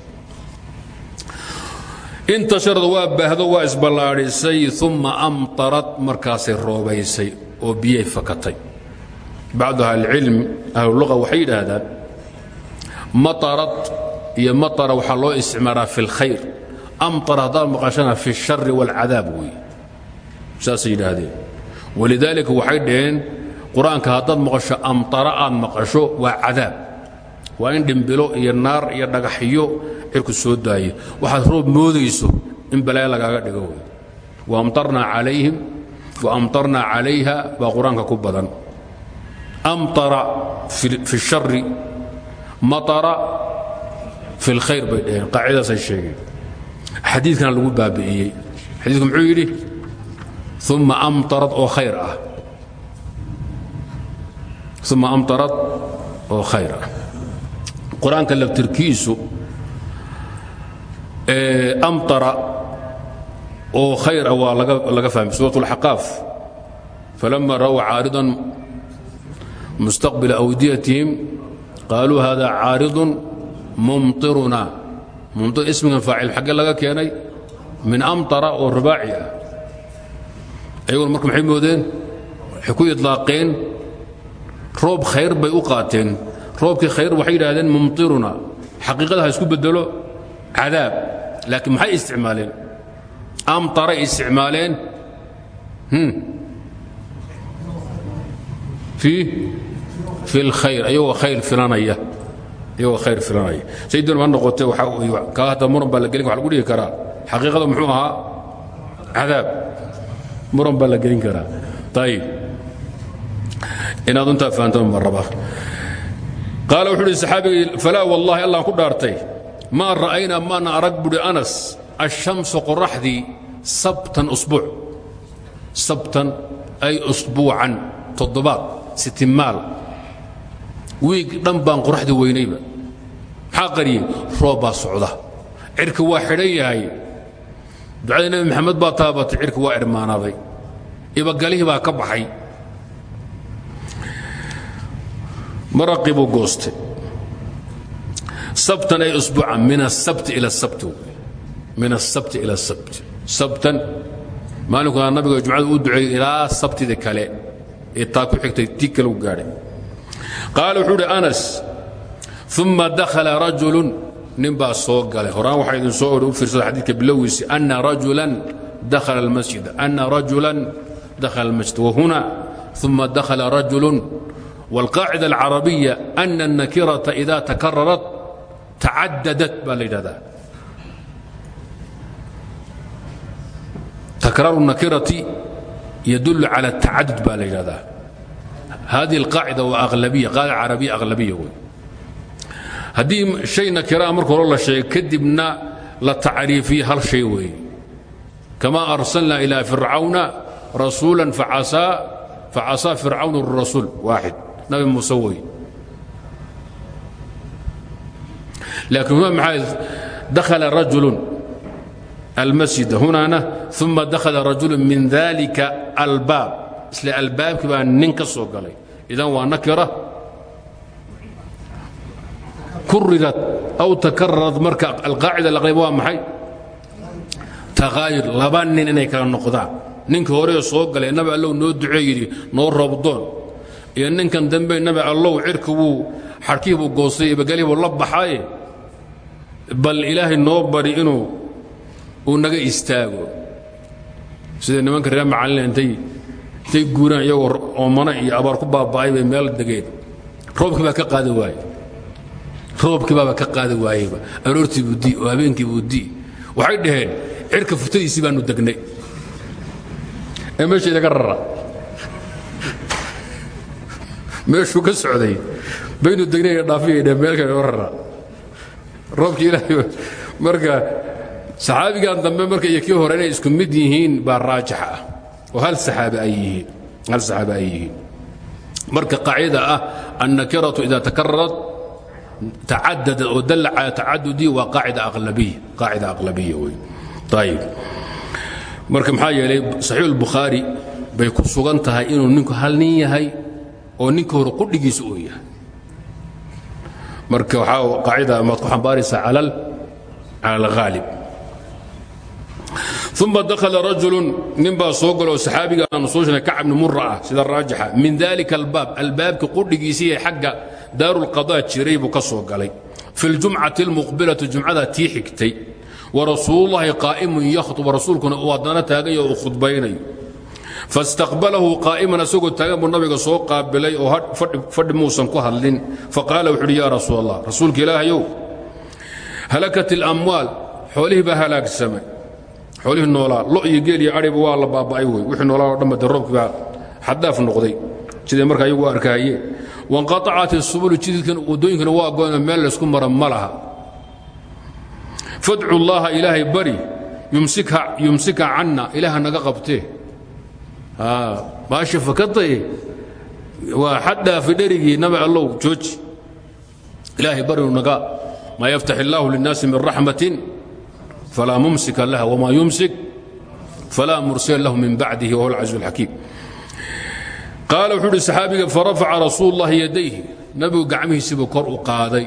intasharad waa baahdo waa isballaadhisay uma amtarad markaasay roobaysay oo biyay fakatay bacdu ahlicilm ahluluqa waxay yidhaahdaan maarad iyo maara waxaa loo isticmaalaa fi اlkhayr amar haddaad maqashana fi الshari wاlcadaab weeye saasay yidhaahdeen walidaalika waxay dhaheen qur-aanka haddaad maqasho amara aad maqasho waa cadaab waa in dhimbilo iyo naar iyo dhagaxyo cirku soo daayo. Waxaad roob moodayso in balaayo lagaaga dhigo wa amtarnaa calayhim wa amtarnaa calayha baa qur'aanka ku badan. Amtara fi shari maara fi lkhayr bay dhaheen. Qaacidaasay sheegeen. Xadiikana lagu baabi'iyey. Xadiiku muxuu yidhi? Uma amtarad oo khayr ah. Uma amtarad oo qur-aanka laftirkiisu amara oo khayr ah waa laga fahmay suuraة اlxaqaaf falama ra'w caariضa mustaqbila awdiyatihim qaaluu hada caariضu mumطiruna mumطir ismigan faacil xaggee laga keenay min amطara oo rubaaci ah ayaguna marka maxay moodeen waxay ku idlaaqeen roob khayr bay u qaateen roobkii khayr waxay yidhaahdeen mumطiruna xaqiiqada ha isku bedelo cadaab. Laakiin maxay isticmaaleen? Amtaray isticmaaleen? Hmm. I اlkhayr ayagoo khayr ilanaya iyagoo khayr filanaya. Sayidun ma noqote waxaa kaa hadda muran baa la gelin wa lagu dhigi karaa xaqiiqada muxuu ahaa cadaab. Muran baa la gelin karaa ayib inaad untaa fahantan ma raba qaala wuxuu uhi saxaabigii falaa wallahi allaan ku dhaartay. Maa ra'aynaa maana arag buhi anas. Ashamsu qoraxdii sabtan usbuuc. Sabtan ay usbuucan toddobaad sitimaal wiig dhan baan qoraxdii weynayba. Maxaa qariyey? Roob baa socda. Cirka waa xidhan yahay. Ducadii nebi maxamed baa taabatay cirka waa idhmaanaaday ibagalihii baa ka baxay maraqii buu gooste sabtan ay usbuucan min asabti ila asabti min asabti ila asabti sabtan maalinkuaa nabiga jumcada u duceeyey ilaa sabtida kale. Ee taa ku xigtay tii kale u gaadhay qaala wuxuu anas uma dakhala rajulu nin baa soo galay. Horaan waxaa idin soo odhi u fiirsada xadiidka bilowgiisi ana rajulan dakhala almasjid ana rajulan dakhala almasjid wahuna ثuma dakhala rajulu والقاعدة العربية أن النكرة إذا تكررت تعددت baa la yidhahdaa تكرار النكرة يدل على التعدد baa la yidhahdaa hadihi alqaacida waa aqlabiya qaacida carabiya aqlabiya wey haddii shay nakiraa marka hore la sheegay kadibna la tacriifiye hal shay weeye kama arsalna ilaa fircawna rasuula facasaa fircawn rasuul waaxid nabi muuse wey. Laakiin huna maxaa dakhala rajulu almasjida hunana uma dakhala rajulu min dalika albaab. Isla albaabkii baa nin soo galay. Idan waa nakira. Kurirat aw takararat marka alqaacida laqayb waa maxay? Takaayur nin inay kala noqdaan. Ninka horee soo galay nabi allow noo ducee yidhi noo roobdoon iyo ninkan dambe nabi allow cirka wuu xarkii buu goostay buu la baxaye bal ilaahay noo bari inuu uu naga istaago. Sida nimanka reer macallin intay intay guuraan iyagoo oomana iyo abaar ku baaba'ay bay meel degeen. Roobkii baa ka qaadi waaye roobkii baaba ka qaadi waayeyba aroortii buu oo habeenkii buu waxay dhaheen cirka futadiisii baanu degnay. Ee meesha rara meeshuu ka socday baynu degnay dhaafiya dhaheen meel kale rara roobkii ilaahay marka saxaabigan dambe marka iyo kii hore inay isku mid yihiin baa raajix ah. Oo hal saxaabi ay yihiin hal saxaabi ay yihiin. Marka qaacida ah annakiratu ida takararat tacadada oo dalla cala tacadudi waa qaacida aqlabiya qaacida aqlabiya wey ayib marka maxaa yeelay saxiix albukhaari bay ku sugan tahay inuu ninku hal nin yahay oo ninka hore qudhigiisa uu yahay. Marka waxaa qaacida maad ku xambaaraysaa cala alghaalib uma dakhala rajulu nin baa soo galo oo saxaabiga aanu soo sheegnay kacab ah sida raajixa. Min dalika albaab albaabka qudhigiisii ee xagga daaru lqadaa jiray buu ka soo galay. Fi ljumcati almuqbilati jumcada tii xigtay. Warasuulullahi qaa'imun yakhtuba rasuulkuna uu haddana uu khudbaynayo fastaqbalahu qaa'iman asagoo taagan buu nabiga soo qaabilay oo fadhi muusan ku hadlin faqaala wuxu uhi yaa rasuul allah rasuulka ilaahayow halakat ilamwaal xoolihii baa halaagsamay xoolihii noolaa lo iyo geel iyo adhiba waa la baaba'ay wey wixii noolaa oo dhanba dee roobkii baa xaddaaf noqday siday marka ayagu arkahayeen wanqaacat isubulu jididkan waddooyinkana waa goyno meel laysku mara ma laha fadcu bari yumsika canna ilaaha naga qabtee baasha fakadaye waa xaddhaafi dherigii nabi allow jooji. Ilaahay bari naga maa yaftax illaahu linnaasi min raxmatin falaa mumsika laha wmaa yumsik falaa mursila lahu min bacdihi wahuwa alcaziiz alxakiim qaala wuxuu uhi saxaabiga farafaca rasuul llahi yadayhi. Nabigu gacmihiisiibuu kor u qaaday.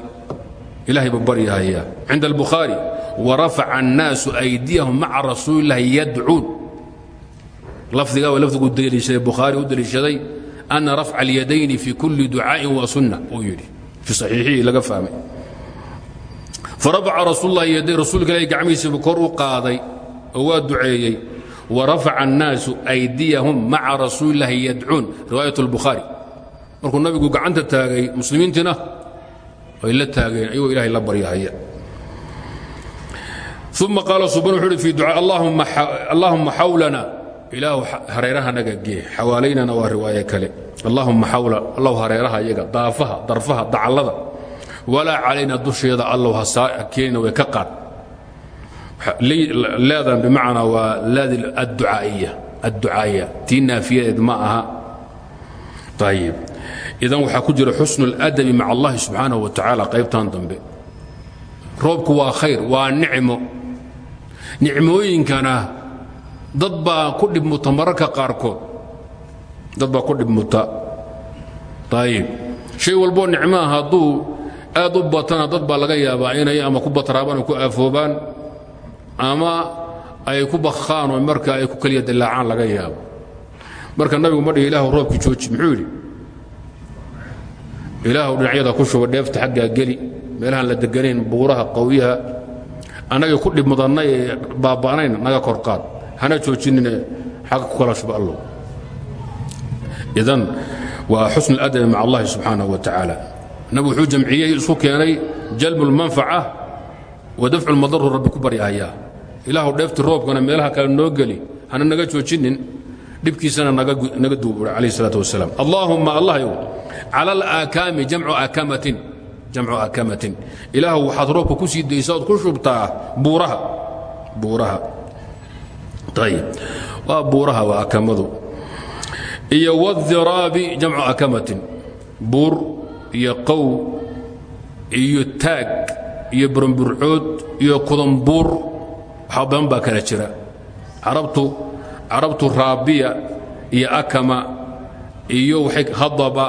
Ilahay buu baryahayaa cinda albukhaari warafaca annaasu aydiyahum maca rasuuli illahi yadcuun lafdiga waa lafdigu daliishaday bukhaari u daliishaday ana rafca alyadayni fi kulli ducaa'in waa sunna uu yidhi. Fi saxiixihii laga fahmay. Farafaca rasuul llahi yaday rasuulka ilahi gacmihiisiibuu kor u qaaday oo waa duceeyey warafaca annaasu aydiyahum maca rasuuli illahi yadcuun riwaayat albukhaari markuu nabigu gacanta taagay muslimiintiina way la taageen ayagoo ilahay la baryahaya uma qaala subaan wuxu uhi fi ducaa allahuma ilaahu hareerahanaga gee xawaalaynana waa riwaaye kale. Allahuma xawla allahu hareeraha iyaga daafaha darfaha dacallada. Walaa calayna dusheeda allow ha keenina way ka qaad. Leedan bimacnaa waa laadi adducaa'iya adducaa'iya. Tii naafiyadeed ma aha. Idan waxaa ku jira xusnu اladabi maca allahi subxaanaه wa tacaala qaybtan dambe. Roobku waa khayr waa nicmo. Nicmooyinkana dad baa ku dhibmuta mararka qaarkood. Dad baa ku dhibmuta ayib shay walboo nicmoa hadduu aad u batana dad baa laga yaabaa inay ama ku batraabaan ku aafoobaan ama ay ku bakhaan oo marka ay ku keliya dilaacaan laga yaabo. Marka nabigu ma dhihi ilaahu roobki jooji. Muxuu yidhi ilaahu dhinacyada ku shuba dheefta xaggaa geli. Meelahaan la deganayn buuraha qawyaha annagii ku dhib mudannay ee baaba'nayn hana joojinine xagga ku kala shuba allow idan waa xusnu اladabi maca allahi subxaanaه wa tacaala nabigu wuxuu jamciyey isku keenay jalbu اlmanfaca wa dafcu lmadaru rabbi ku baryahayaa ilaahu dheefti roobkana meelaha kale noo geli hana naga joojinin dhibkiisana naga duub alayh الsalaaة wasalaam allahuma allahyow cala alaakaami jamcu akamatin jamcu akamatin ilaahu waxaad roobka ku sii daysa ood ku shubtaa buuraha buuraha ayib waa buuraha waa akamadu iyo wاdiraabi jamcu akamatin. buur iyo qow iyo taag iyo buranburcood iyo kudanbuur waxaa badan baa kala jira. carabtu carabtu raabiya iyo akama iyo hadaba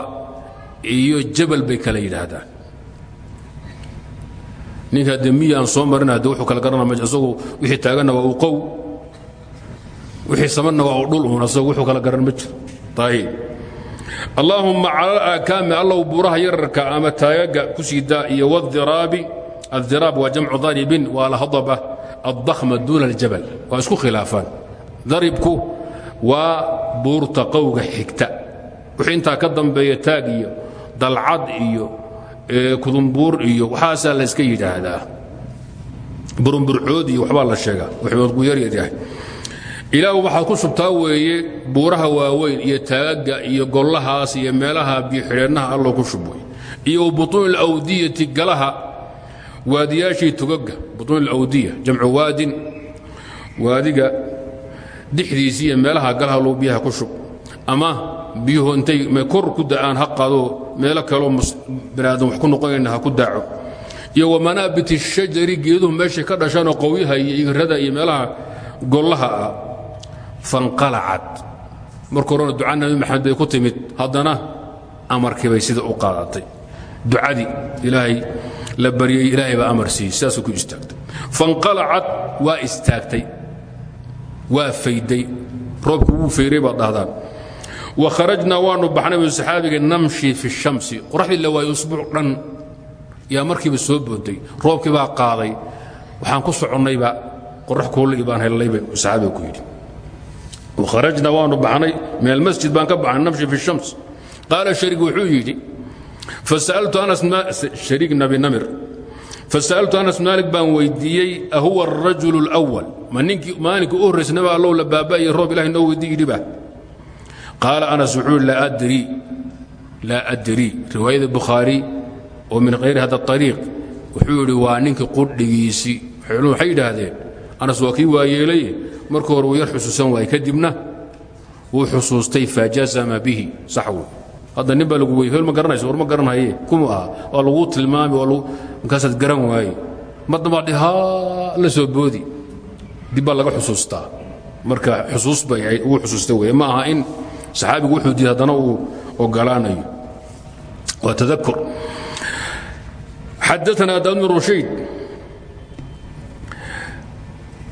iyo jabal bay kala yidhaahdaan. ninka de miya aan soo marin hadde wuxuu kala garana ma isagu wixii taaganna waa uu qow wixii samanna waa uu dhul uun asagu wuxuu kala garan ma jiro. Ayib allaahumma cala alaakaami allow buuraha yararka ama taagaga ku sii daa iyo wadiraabi aldiraab waa jamcu daribin waa alhadaba aldakhma duuna aljabal waa isku khilaafaan. Daribku waa buurta qowga xigta. Wixii intaa ka dambeeya taag iyo dalcad iyo kudumbuur iyo waxaasaa la yska yidhaahdaa. Burumburcood iyo waxbaa la sheegaa. Wuxuu yaryaryahay ilaahu waxaad ku subtaa weeye buuraha waaweyn iyo taagaga iyo gollahaas iyo meelaha biyoxidheennaha allo ku shubway iyo butuun alawdiyati galaha waadiyaashii tugaga butuun alawdiya jamcu waadin waadiga dixdiisii iyo meelaha galaha loo biyaha ku shub. Ama biyuhu intay kor ku da'aan ha qado meelo kaloo baniaadan wax ku noqonayna ha ku daaco. Iyo wamanaabit الshajari geeduhu meeshay ka dhashaanoo qowyaha iyo igrada iyo meelaha gollaha ah fanqalacad. Marka horena duca nabi maxamed bay ku timid haddana amarkii bay sida u qaadatay. Ducadii ilaahay la baryey ilaahay baa amar siiyey. Sidaasuu ku istaagtay. Fanqalacad waa istaagtay waa fayday roobku wuu fayray baad dhahdaan. Wa kharajnaa waanu baxnay bu saxaabiga namshi fi shamsi. Qoraxdii la waayey usbuuc dhan yaa markiiba soo booday roobkii baa qaaday. Waxaan ku soconnayba qorax kuullii baan hellayba saxaabiga ku yidhi wakharajna waanu baxnay min almasjid baan ka baxnay namshi fi shams qaala shariik wuxuu yidhi shariik nabi namir fasa'altu anas maalik baan weydiiyey ahuwa arajulu اlأwal ma ninkii maalinka u horraysa nabi allow la baaba'ayay roob ilahay noo weydiiy yidhiba qaala anas wuxuu yidhi laa adri riwaayada bukhaari oo min hayri hada ariiq wuxuu yidhi waa ninkii qudhigiisii waxay yidhaahdeen anas waa kii waayeelaye marka hore wuu yar xusuusan waayey. Kadibna wuu xusuustay fajazama bihi sax wey hadda nin baa lagu weyey hel ma garanayso war ma garanhaye kumu aha waa laguu tilmaami markaasaad garan waaye madnabaa dhi haa la soo boodi. Dib baa laga xusuustaa. Marka xusuus bay wuu xusuusta weye ma aha in saxaabigu wuxuu diiday haddana uu ogolaanayo waa tadakur xadaana daud bn rushayd anisraana xadiidka anas markaasaynu tilmaamayna waxa ku jira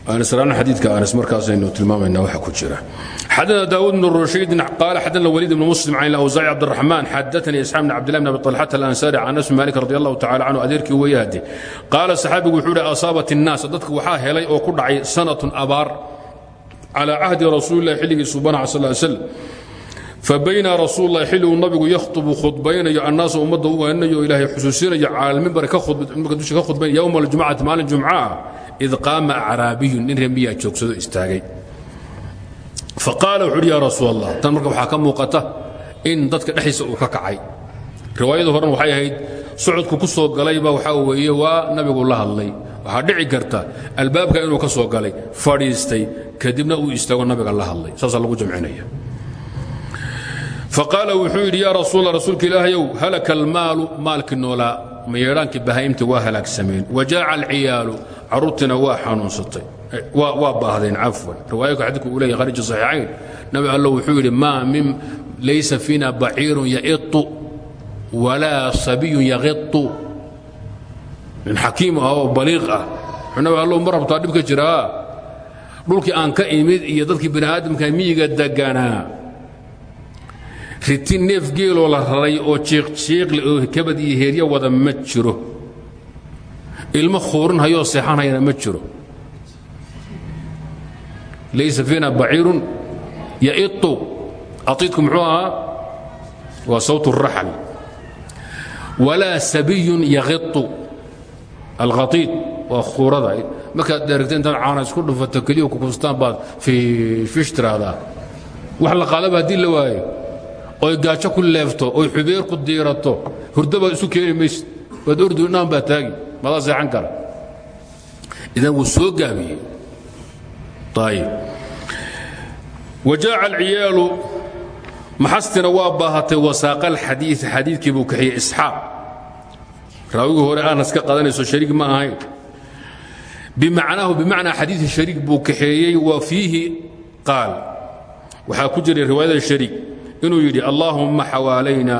xadana daawud bn rushaydi qaal xadana wliid bn muslim can awsaaci cabdiraxmaan xadatanii isxaaq bn cabdillah bn abi talxat alansari can anas malik radi allahu tacala canhu adeerkii weeyahde qaala saxaabigu wuxuu hi asaabat innaas dadka waxaa helay oo ku dhacay sanatun abaar calaa cahdi rasuulilahi xilligiisu banaca sal slam fabayna rasuululahi xilli uu nabigu yakhtubu khudbaynayo annaasa ummadda u weeninayo o ilaahay xusuusinayo caalminbari dusha ka khudbayn yowma aljumcati maalin jumca ah id qaama acraabiyun nin remiyaa joogsado istaagay faqaala wuxu uhi ya rasuul allah tan marka waxaa ka muuqata in dadka dhexdiisa uu ka kacay riwaayada horena waxay ahayd socodku ku soo galayba waxaa weeye waa nabigu la hadlay waxaa dhici karta albaabka inuu ka soo galay fadhiistay kadibna uu istaago nabiga la hadlay saasaa lagu jamcinaya faqaala wuxuu yidhi yaa rasuul rasuulka ilaahayow halaka maalkii noolaa mayeedhaankii waa halaagsameen wajaaca alciyaalu carruurtiina waa xanuunsatay. Waa baahdeen cafwan. Riwaayaka xadiidku uu leeyahy kharija saxiixayn. Nabi allo wuxuu yidhi maa min laysa fiina baciirun ya'itu walaa sabiyun yaqitu nin xakiim ah oo ah. Nabi allo ma rabtaa dhibka jiraa dhulkii aan ka imid iyo dadkii bani aadamka miyiga deganaa riti neef geeloo la raray oo jiiqjiiqle oo kabad iyo heerya wada ma jiro ilmo khuurinhayoo seexanhayana ma jiro. Laysa fiina baciirun yaitu aiidku muxuu ahaa? Waa sawt الraxl walaa sabiyun yaqitu alkhaiid waa khuurada. Markaad dheregta intaad caana isku dhufato keliya kukustaan baad fiish tiraahdaa. Wax la qaadaba haddii la waayo. Oy gaajo ku leefto oy xubeer ku diirato hurdabaad isu keeni maysid. Waad ordu dhaan baa taagi madaa seexan kara. Idan wuu soo gaabiyey ayib wajaaca alciyaalu maxastina waa baahatay wasaaqa alxadiii xadiidkii buu kaxiyey isxaaq. Raawigii hore anas ka qadanayso shariik ma ahayn. Bimacnaahu bimacnaa xadiii shariik buu kaxeeyey wa fiihi qaal. Waxaa ku jiray riwaayada shariik inuu yidhi allaahumma xawaalayna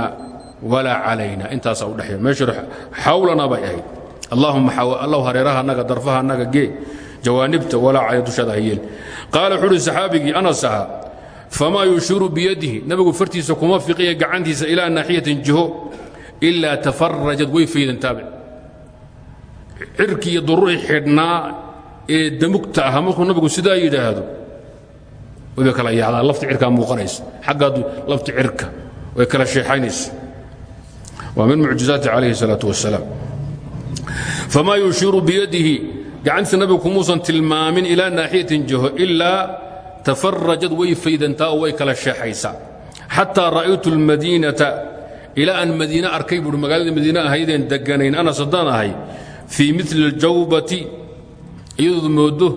walaa calayna. Intaasaa u dhexeeya meeshu xawlana bay ahayd allaahumma allahu hareeraha annaga darfaha annaga gee jawaanibta walaa calay dushaada hayeel qaala wuxuu uhi saxaabigii anas ahaa famaa yushiru biyadihi nabigu fartiisa kuma fiqiya gacantiisa ilaa naaxiyatin jiho ilaa tafarajad way faydantaabe cirkii iyo dururii xidhnaa ee damugta ahaa markuu nabigu sidaa yidhaahdo wayba kala yaacdaa lafti cirkaa muuqanaysa xaggaad lafti cirka way kala sheexaynaysa waa min mucjizaati calayhi salaatu wasalaam famaa yushiru biyadihi gacantiisa nabigu kumuusan tilmaamin ilaa naaxiyatin jiho ilaa tafarajad way faydantaa oo way kala sheexaysaa xataa ra'aytu almadiinata ilaa aan madiine arkay buui magaalada madiine ahaydeen deganayn anas haddaan ahay fii mili aljawbati iyadood moodo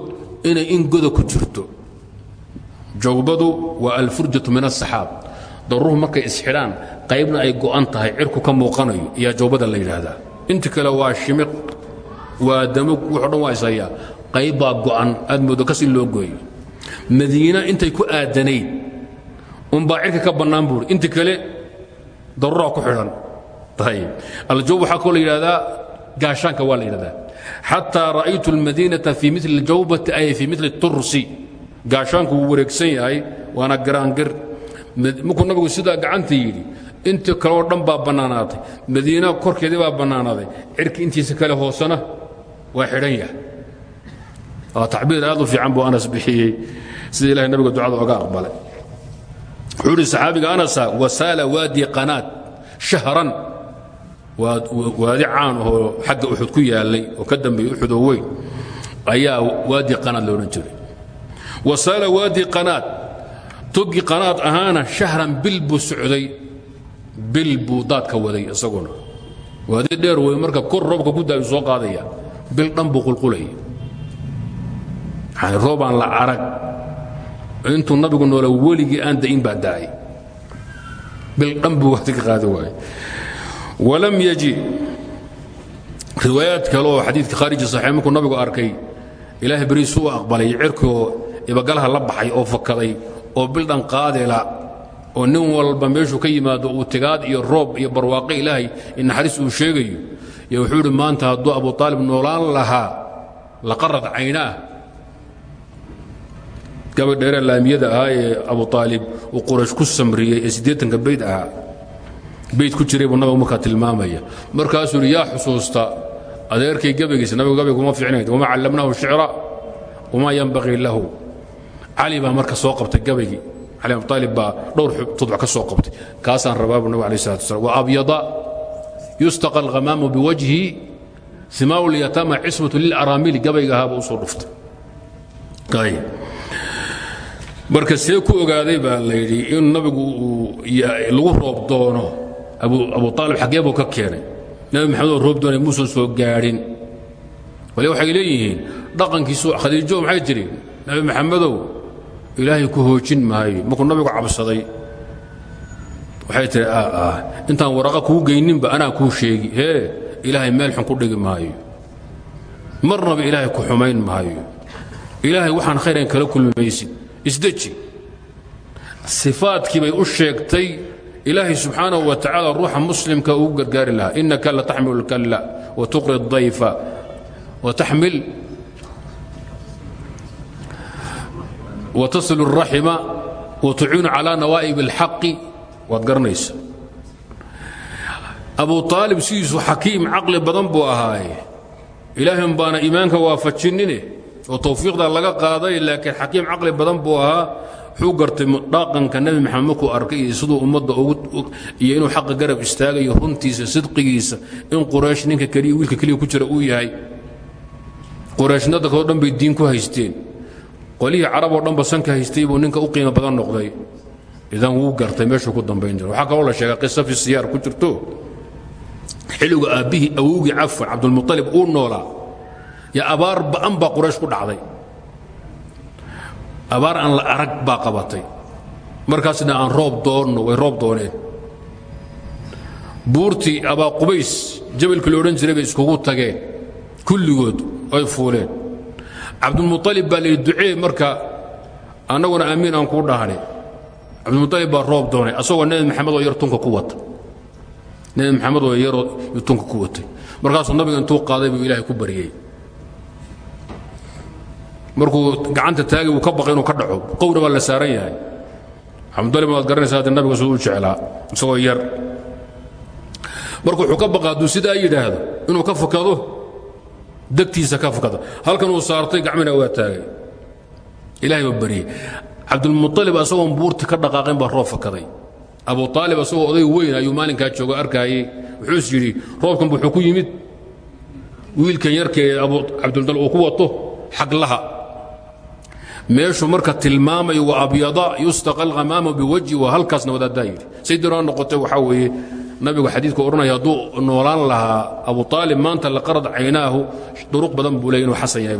inay in goda ku jirto jawbadu waa alfurjatu min asaxaab daruruhu markay isxidhaan qaybna ay go'an tahay cirku ka muuqanayo ayaa jawbada la yidhaahdaa inta kale waa shimiq waa damug wuxo dhan waa ishayaa qayb baa go'an aad moodo kas loo gooyo. Madiina intay ku aadanayd unbaa cirka ka bannaan buuri. Inta kale daruuraa ku xidhan. Ayb aljawb waxaa kaloo la yidhahdaa gaashaanka waa la yidhahdaa xataa ra'aytu almadiinata fii mili aljawbati ay fii mili tursi gaashaanku wuu wareegsan yahay waana garaangir markuu nabigu sidaa gacanta yidhi inta kaleoo dhan baa bannaanaatay. Madiina korkeedii baa bannaanaaday. Cirki intiisa kale hoosena waa xidhan yahay. Waa tacbiir aad u fiican buu anas bixiyey. Sida ilahay nabiga ducada oga aqbalay. Wuxuu idhi saxaabiga anasa wasaala waadi qanaad shahran. Waadi caan oo xagga uxud ku yaalay oo ka dambeeyey uxud oo weyn. Ayaa waadi qanaad loodhan jiray. Wasaala waadi qanaad togi qanaad ahaana shahran bil buu bil buu daadka waday isaguna. Waadi dheer wey marka kor roobka ku daayu soo qaadaya bil dhan buu qulqulaya. Yani roobaan la arag intuu nabigu noola weligii aan da'in baa da'ay. Bil dhan buu waqti ka walam yaji riwaayaad kale oo xadiidka khaariji saxiix markuu nabigu arkay ilaahay beriis uu aqbalay cirkoo ibagalaha la baxay oo fakaday oo bildhan qaadela oo nin walba meeshuu ka yimaado uu tigaad iyo roob iyo barwaaqo ilaahay naxariis uu sheegayo. Iyo wuxuu idhi maanta hadduu abu aalib noolaan lahaa laqarad caynaah gabay dheere laamiyada ahaa ee abu aalib uu quraysh ku samriyey ee siddeetanka bayd ahaa. Bayd ku jiray buu nabigu markaa tilmaamaya. Markaasuu yidhi yaa xusuusta adeerkay gabaygiisa nabigu gabay kuma fiicnayd wamaa callamnaahu shicra wamaa yanbaqii lahu. Cali baa marka soo qabtay gabaygii cali abu aalib baa dhowr tudbac ka soo qabtay. Kaasaan rabaa buu nabig alay salatu wasalam wa abyada yustaqa alghamaamu biwajhi simaaءu lyataama cismatu lilaraamili gabayga ahaaba u soo dhuftay. Marka see ku ogaaday baa la yidhi in nabigu lagu roob doono abu aalib xaggee buu ka keenay. Nabi maxamed oo roob doonay muusan soo gaadhin. Wali waxay leeyihiin dhaqankiisu khadiijo maxay tiri nabi maxamedow ilaahay ku hoojin maayo. Markuu nabigu cabsaday? Waxay tihi intaan waraqa kuu geyninba anaa kuu sheegi. Hee ilaahay meel xun ku dhigi maayo. Marnaba ilaahay ku xumayn maayo. Ilaahay waxaan khayran kala kulmaysid isdeji sifaadkii bay u sheegtay ilaahay subxaanahu wa tacaala ruuxa muslimka ugu gargaari lahaa. Innaka la taxmilu lkalla wa tuqri dayfa wa taxmil wa tasilu الraxima wa tuciinu calaa nawaa'ib اlxaqi waad garanaysa abu aalib sidiisu xakiim caqli badan buu ahaaye ilaahin baana iimaanka waafajinine oo tawfiiqda laga qaaday laakiin xakiim caqli badan buu ahaa wuxuu gartay dhaqanka nebi maxamed markuu arkay iyo siduu ummadda iyo inuu xaqa garab istaagayo runtiisa sidqigiisa in quraysh ninka keliya wiilka keliya ku jira uu yahay qurayshna dadkao dhan bay diin ku haysteen qolihii caraboo dhanba sanka haystay buu ninka u qiimo badan noqday. Idan wuu gartay meeshuu ku dambayn jiro waxaa kaloo la sheegaa qisa fi siyaar ku jirto. Xilligu aabbihii awowgii cafan cabdulmualib uu noolaa yo abaar ba'an baa quraysh ku dhacday. Abaar aan la arag baa qabatay. Markaasna aan roob doonno way roob dooneen. Buurtii abaa qubays jabalkii la odhan jiray bay iskugu tageen. Kulligood ay fuuleen cabdulmualib baa layidhi ducee marka annaguna amiin aan kuu dhahne cabdulmualib baa roob doonay asagoo nebi maxamed oo yar ku wata nebi maxamed oo yaroo tunka ku watay. Markaasuu nabiga intuu qaaday buu ilaahay ku baryey markuu gacanta taagay uu ka baqay inuu ka dhaco. Qowna la saaran yahay. Cabdulib waad garanaysaa hadda nabiga siduu u jeclaa yar. Marka wuxuu ka baqa hadduu sidaa inuu ka fakado degtiisa ka fakado halkan uu saartay gacmina waa taagay. Ilahay baa baryey cabdulmualib asagoon buurti ka dhaqaaqayn baa roob fakaday. Abu aalib asagoo oday weyn ayuu maalinkaa joogo arkaayey. Wuxuu is roobkan wuxuu ku yimid. Wiilkan yarkee abu cabdulmualib uu ku wato xaglaha. Meeshuu marka tilmaamayo wa abyada yustaqa alhamaama biwajhi waa halkaasna wadaaddaa yidhi. Saydinoo noqotay waxaa weeye nabigu xadiidku odhanaya hadduu noolaan lahaa abu aalib maanta laqarad caynaahu duruq badan buu leey inuu xasan yahay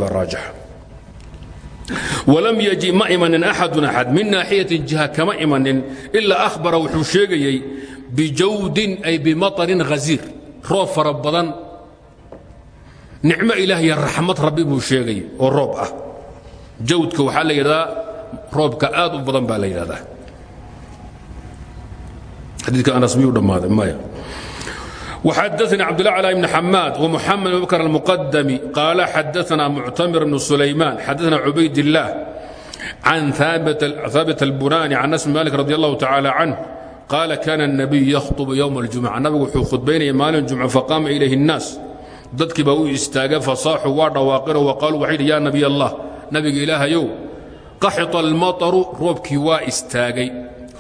walam yaji ma imanin axadun axad min naaxiyatin jiha kama imanin ilaa ahbara wuxuu sheegayey bijawdin ay bimaطarin haziir roob fara badan nicmo ilaah iyo rabbi buu sheegay oo roob ah. Jawdka waxaa la yidhahdaa roobka aad u badan baa la yidhahdaa xadiidka anas miyuu dhammaaday maya وxadثnي cبد الأعلى بن حmاad ومحمد بن بكر المقدمي قال xadثna معتمر بن سليمان xadثna عubayd اللaه عن ثابت البناني عن أنس مالك رضي الله تعالى عنه قال كان النبي يخطب يوم الجمعة nabigu wuxuu khudbaynaya maalin جuمعة فقاama إليه الناas dadkii baa u istaaga fasaaxuu waa dhawaaqino وqaaluu waxay yidhi ya نabiy الlah nabiga ilaahayow qaxط الmaطru roobkii waa istaagay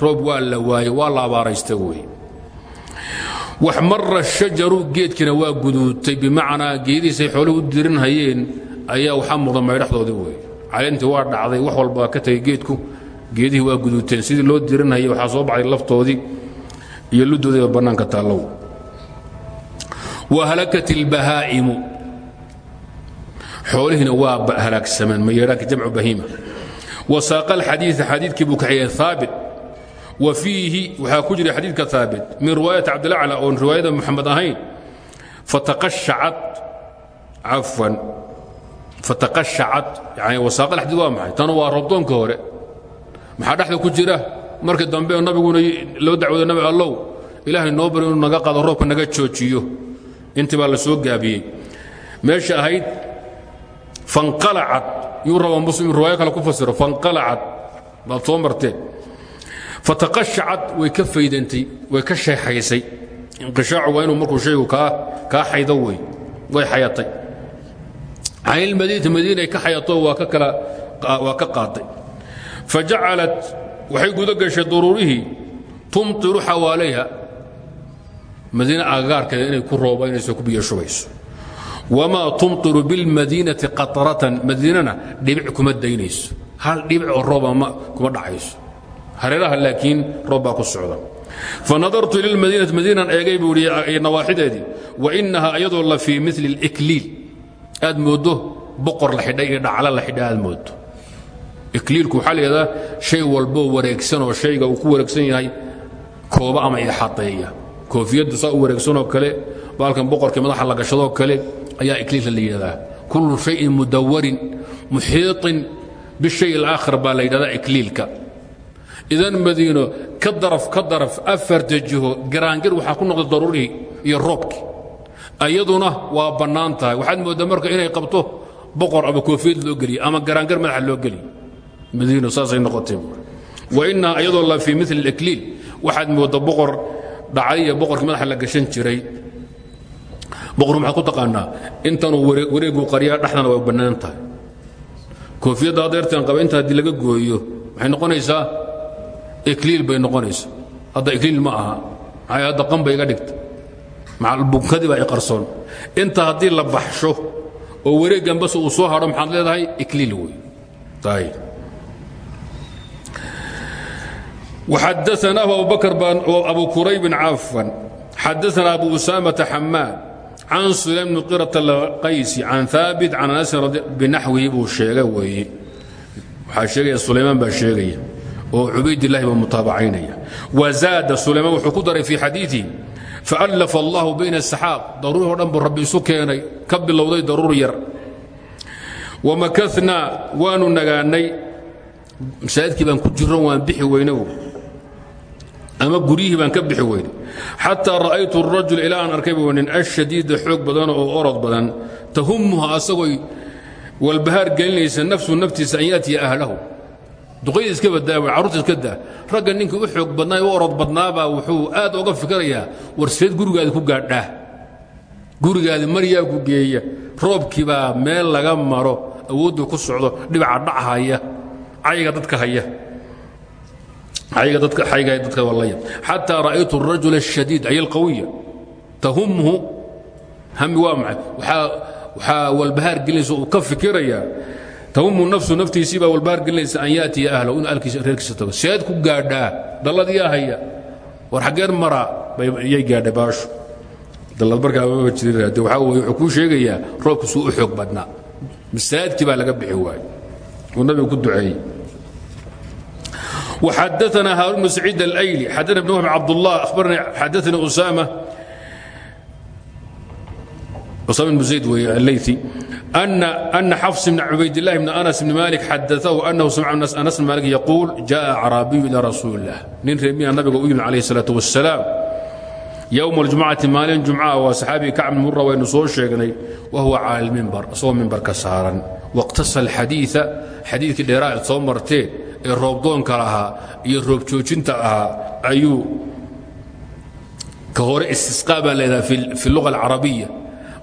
roob waa la waayey waa la abaaraysta weeye wax mara shajaru geedkiina waa guduutay bimacnaa geedihiisay xooluhu u dirinhayeen ayaa waxaa muuqda maydhaxdoodii wey. Caleentii waa dhacday wax walba waa ka tegay geedku geedihii waa guduuteen sidii loo dirinhayay waxaa soo baxday laftoodii iyo ludoodiiba bannaanka taallow. Wa halakat ilbahaa'imu xoolihiina waa halaagsameen mayeedhaanka jamcu bahiima. Wa saaqa alxadiida xadiidkii buu kaxeeyey haabit wa fiihi waxaa ku jira xadiidka aabit min riwaayati cabdilacla oon riwaayada muxamed ahayn. Aaan fataqashacat yani wasaaqal xadiid waa maxay? Tanu waa rabdoonka hore. Maxaa dhexda ku jira? Markii dambe nabiguna loo dacwooda nabi allow ilaahay noo bari inuu naga qaado roobka naga joojiyo. Intii baa la soo gaabiyey. Meesha ahayd fanqalacat yuu rabaa muslim riwaayo kale ku fasiro fanqalacat baad soo marteen fataqashacad way ka faydantay way ka sheexaysay. Inqishaacu waa inuu markuu shaygu kaa xaydo wey way xayatay. Canilmadiinati madiinay ka xayato waa ka kala waa ka qaaday fajacalat waxay guda gashay duruurihii tumtiru xawaalayha. Madiine agagaarkeeda inay ku roobaynayso ku biyo shubayso. Wamaa tumtiru bilmadiinati qatratan madiinana dhibic kuma daynayso. Hal dhibic oo rooba kuma dhacayso hareeraha laakiin roob baa ku socda. Fanadartu lilmadiinati madiinan eegay buu ihi nawaaxideedii wainaha iyadoo la fii mili اlikliil aad mooddo boqor la xidhay iyo dhaclo la xidhay aad mooddo. Ikliilku waxaa yidhahdaa shay walboo wareegsan oo shayga uu ku wareegsan yahay kooba ama ixadeeya koofiyadda saa u wareegsanoo kale baalkan boqorkii madaxa la gashadoo kale ayaa ikliilka la yidhahdaa. Kullu shayin mudawarin muxiiطin bishay alaakhar baa la yidhahdaa ikliilka idan madiino ka daraf ka daraf afarta jiho garaangir waxaa ku noqday daruurihii iyo roobkii ayaduna waa bannaan waxaad mooddaa marka inay qabto boqor ama koofiyad loo geliye ama garaangir madaxa loo geliye madiino saasay noqotay. Wa innaha iyadoo la fii mili اlikliil waxaad moodda boqor dhacay iyo boqorkii madaxa la gashan jiray. Boqor maxaad ku taqaanaa? Intanuu wareeguu qaryaa dhexdana waa bannaan tahay. Koofiyadda adeertan qaba laga gooyo waxay noqonaysaa ikliil bay noqonayso. Hadda ikliil ma aha. Maxay hadda qanba iga dhigta macalbunkadii baa iqarsoon inta haddii la baxsho oo wareeggan bas uu soo hadho maxaad leedahay ikliil wey ayb xadaanaahu abubakr abu quraybin cafan xadaana abu usaamata xamaad can sulaym bn qirat alqaysi can aabit can anasin binaxwihi buu sheega weeye waxaa sheegaya sulaymaan baa sheegaya oo cubaydillahi baa mutaabacaynaya wazaada sulaymaan wuxuu ku daray fii xadiiثihi faallafa allahu bayna asaxaab daruuri o dhan buu rabbi isu keenay ka bilowday daruur yar. Wamakana waanu nagaannay. Masaajidkii baan ku jiron waan bixi weynow ama guryihii baan ka bixi weyne. Xataa ra'aytu rajul ilaa aan arkay nin ashadiida xoog badan oo orod badan tahumuha asagoy walbahaar gelinaysa nafsu naftiisa an ahlahu duqayda iska badaa carruurta iska daa ragga ninkii u xoog badnaa u orod badnaabaa wuxuu aad oga fikirayaa war seed gurigaadi ku gaadhaa gurigaadi maryaa ku geeya roobkii baa meel laga maro awooddu ku socdo dhibaca dhachaya cayga dadka haya ayga dadka walaya xataa ra'aytu الrajul الشhadiid ay اlqawiya tahumhu hami waa maxay waxaa walbahaar gelinaysa uu ka fikirayaa tahumhu nafsu naftiisii baa walbahaar gelinaysa an yaatiya ahlahu inuu alkiisa reerkiisa tago seed ku gaadhaa dallad yaa haya war xaggeen maraa yay gaadhay baashu dallad markaa maba jirin waxaa weye wuxuu kuu sheegayaa roobku suu u xoog badnaa masaajidkii baa laga bixi waayey uu nabigu ku duceeyey وxadثna hاrون بن سعيid الأyلي xadثna بن وهب cبدالله أخبرnي xadثnي أسامة أسامة بن زيد wy اللyثي أن xفص بن عubayd اللh بن أنس بن مالك xadثه أنه سمع أنس بن مالك يقول جاء أعرابي إلى رsuuل اللh nin reemiya nabiga u yimid عليه الصلاaة والسلام يوم الجuمcaةi maalin جuمca waa صxaabiga kacb mura waynu soo sheegnay وهuوa calى الmimber isagoo mimbarka saaran واqتaصى الxadيiثa xadiidkii dheeraa soo marteen ee roobdoonka lahaa iyo roob joojinta ahaa ayuu ka hore istisqaa baa la yidhahda fi luga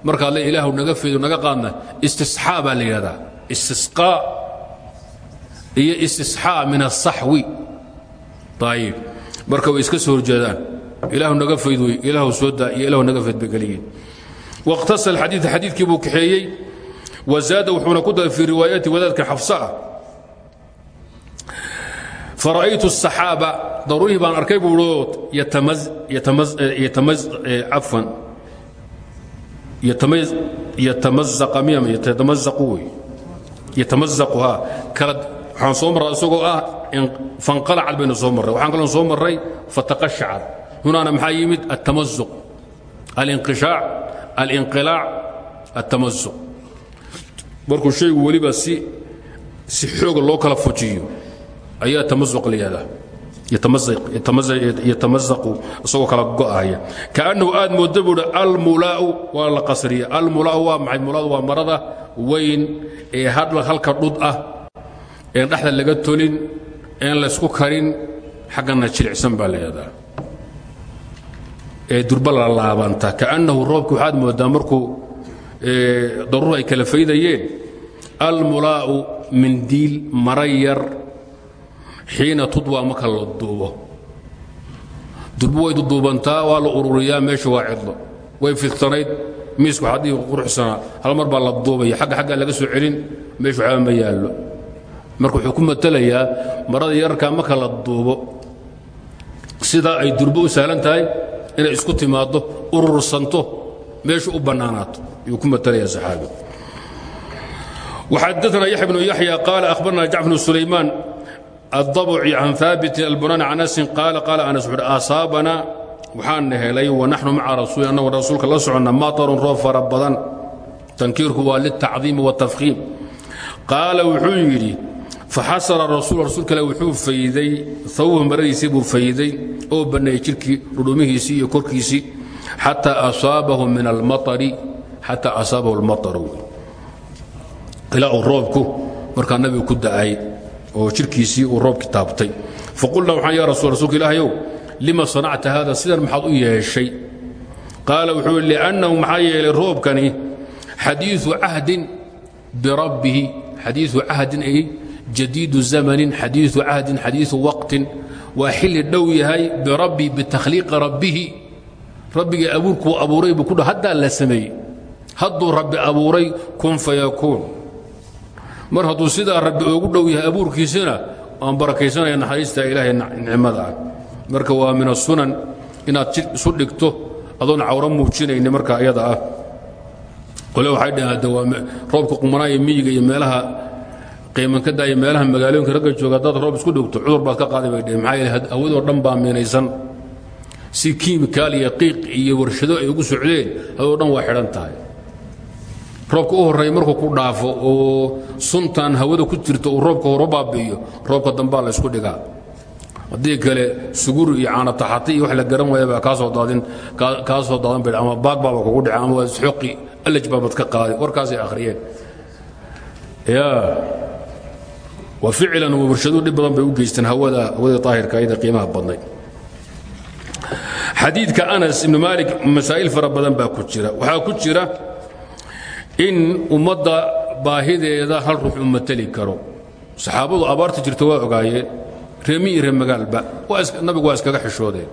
marka alle ilaahu naga feedo naga qaadna istisxaa baa la iyo istisxaa min asaxwi ayib marka way iska soo horjeedaan. Ilaahu naga fayd ilaahu soo daa ilaahu naga fayd bay kaliyiin waqhtasa alxadiid xadiidkii buu kaxeeyey. Wazaada wuxuuna ku daray fii riwaayati wadaadka xafsa ah. Fara'aytu asaxaaba daruurihii baan arkay buuood yatamas yatamas eh, afan waan soo mara isagoo ah fanalacan baynu soo marray. Waxaan kalon soo marray fataqashaca. Hunaana maxaa yimid? Atamazuq alinqishaac alinqilaac atamazuq markuu shaygu weliba si xooga loo kala fujiyo ayaa tamazuq la yihahdaa yatamazaqu isagoo kala go'aya kaannahu aad mooda buuhi almulaa'u waa la qasriya. Almulaa'u waa maxay? Mulaa'u waa marada weyn ee halka dhud ah een dhexda laga tolin een laysku karin xaggana jilicsan baa yihahdaa ee durba la laabanta. Kaannahu roobki waxaad moodaa markuu daruur ay kala faydayeen almulaa'u mindiil mara yar xiina tudwa marka la duubo. Durbu way duduubantaa waa la ururiyaa meesha waa cidlo. Way fidsanayd miisku xadii quruxsanaa hal mar baa la duubaya. Agga aggaan laga soo celin meeshu waxba ma yaallo. Marka wuxuu ku matelayaa marada yararkaa marka la duubo sidaa ay durbo u sahlan tahay inay isku timaaddo urursanto meeshu u bannaanaato. Ayuu ku matalaya saxaabi. Waxadaana yaxya bnu yaxya qaala ahbarna jacfr bnu sulaymaan الضبعي عن ثابت البناني عن أنس قال قال أنس وxu أصاaبنا waxaan helay ونحن مaca رasuل annagoo rasuulka la soconna maطر roob fara badan tankiirku waa للتacظيم والتفخيم qaala wuxuu yidhi faxasra rasul rasuul kale wuxuu fayday hawbahu maradiisii buu fayday oo banneeyey jirkii dhudhumihiisii iyo korkiisii xataa asaabahu min almaطari xataa asaabahu اlmaطaru ilaa uu roobku markaa nabigu ku da'ay oo jirkiisii uu roobki taabtay faqulna waxaan ya rasu rasuulka ilaahayow lima sanacta haada? Sidan maxaad u yeeshay? Qaala wuxuu i liannahu maxaa yeelay roobkani xadiiu cahdin birabbihi xadiiu cahdin ay jadiidu zamanin xadiiu cahdin xadiiu waqtin waa xilli dhow yahay birabbi bitakhliiqi rabbihi. Rabbiga abuurkuu abuuray buu ku haddaa la sameeyey hadduu rabbi abuuray kun fayakuun mar hadduu sidaa rabbi oogu dhow yahay abuurkiisina aan barakaysanaya naxariista ilaahay nicmada ah. Marka waa min asunan inaad dhigto adoon cawro muujinayni marka iyada ah. Qole waxay dhaheen roobka qumanaayo miyiga iyo meelaha qiimankada iyo meelaha magaalooyinka ragga jooga haddaad roob isku dhigto cudur baad ka qaaday bay dheheen maxaa yeele hawadoo dhan baa si kiimikaal iyo qiiq iyo warshado ay ugu socdeen hawadoo dhan waa xidhan tahay roobka u horreeya markuu ku dhaafo oo suntan hawada ku jirto uu roobka hore baabi'iyo roobka dambaa la isku dhigaa. Haddii kale sugur iyo caanataxati iyo wax la garan waayabaa kaasoo daadin kaa daadan bay ama baag baaba kugu dhica ama isxoqi allaj baabad ka qaaday. Warkaasay akhriyeen. Ya wa ficlan warshaduu dhib badan bay u geysteen hawada hawadii daahirka ayada qiimaha badnay. Xadiidka anas ibnu maalik masaa'il fara badan baa ku jira. Waxaa ku jira in ummadda baahideeda hal ruux u mateli karo. Saxaabadu abaarta jirta waa ogaayeen reemi iyo ree magaalba nabigu waa iskaga xishoodeen.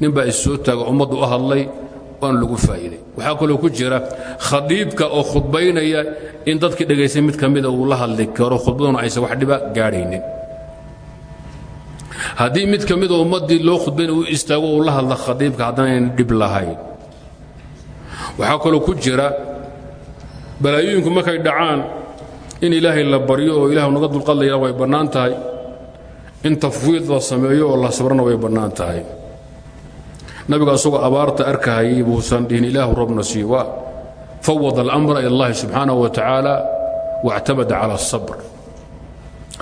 Nin baa is soo taaga ummaddu u hadlay waan lagu faa'iiday waxaa kaloo ku jira khadiibka oo khudbaynaya in dadkii dhegaystay mid ka mida uu la hadli karo. Khudbaduna aysan wax dhiba gaadhaynin. Haddii mid ka midoo ummaddii loo khudbayna uu istaago uu la hadla khadiibka haddanayn dhib lahayn. Waxaa kaloo ku jira balaayooyinku markay dhacaan in ilaahay la baryo oo ilah naga dulqad la yidhaha way bannaan tahay in tafwiid la sameeyo oo la sabrana way bannaan tahay nabiga asagoo abaarta arkahayay buusan dhihin ilaahu robna sii waa fawad alamra ila allahi subxaanahu wa tacaala waاctamada cala الsabr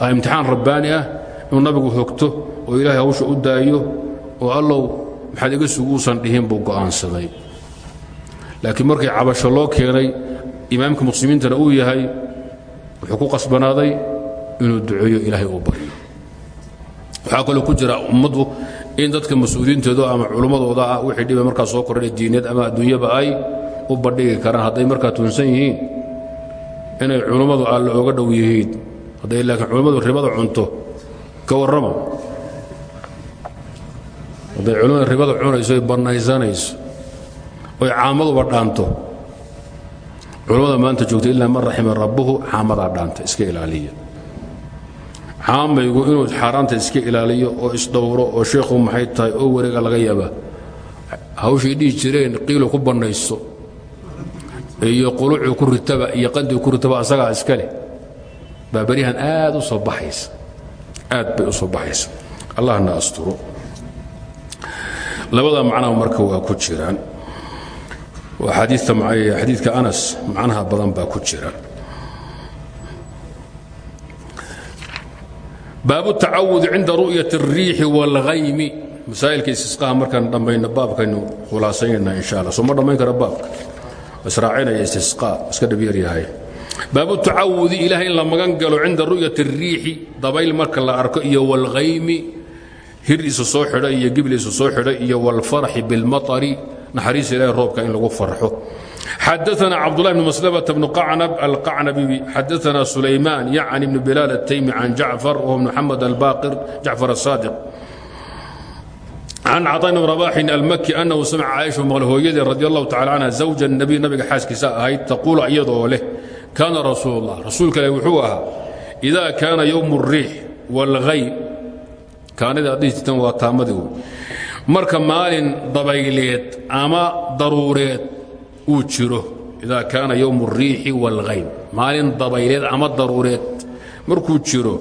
aa imtixaan rabbaani ah inuu nabigu hogto oo ilaahay hawsha u daayo oo allow maxaad iga suguusan dhihin buu go'aansaday laakiin markii cabasho loo keenay imaamka muslimiintana uu yahay wuxuu ku qasbanaaday inuu duceeyo ilaahay uu baryo. Waxaa kaloo ku jira ummaddu in dadka mas'uuliyiintooda ama culummadooda ah wixii dhiba markaa soo kordhay diineed ama adduunyaba ay u bandhigi karaan. Hadday markaa tuunsan yihiin inay culummadu alle oga dhow yihiin hadday laakiin culummadu ribada cunto ka warrama hadday culimmadu ribada cunayso oy bannaysanayso oy caamaduba dhaanto culammada maanta joogta ilaa man raxima rabbuhu caamadaa dhaanta iska ilaaliya. Caamaygu inuu xaaraanta iska ilaaliyo oo isdhowro oo sheekhu maxay tahay oo wareega laga yaaba. Hawshay dhihi jireen qiilo ku bannayso iyo qulucuu ku ritaba iyo qandii ku ritaba asagaa iska leh. Baa beryahan aad u soo baxaysa. Aad bay u soo baxaysa. Allahna asturo labada macnaha marka waa ku jiraan xadiidka anas macnaha badan baa ku jira baabu tacawudi cinda ru'yat الriixi wاlhaymi masaa'ilka istisqaha markaan dhammayno baabkaynu khulaasaynayna insha allah soo ma dhammayn kara baabka israacinaya istisqaa iska dhab yar yahay baabu tacawudi ilahay in la magan galo cinda ru'yat الriixi dabayl marka la arko iyo wاlhaymi hir isu soo xidha iyo gibli isu soo xidha iyo wاlfarxi biاlmaطari naxariis ilahay roobka in lagu farxo xadaثna cabdالlah بn maslmة bn qacnab alqacnabi xadaثna sulayman yacni bn bilaal الtaymi can jacfar wهو mxamed albaqir jacfar الصاadiq can caطا bn rabaxin almaki anahu samca caaisha maqle hooyadii radi allahu tacala canha zawja الnabiy nabiga xaaskiisa ahayd taquulu iyadoo leh kaana rasuul اllah rasuulka ileh wuxuu ahaa إida kaana ywm الriix wاlgayb kaanida ad dhihi jirteen waa taamadii wey marka maalin dabayleed ama daruureed uu jiro idaa kaana ywm الriixi wاlgayb maalin dabayleed ama daruureed markuu jiro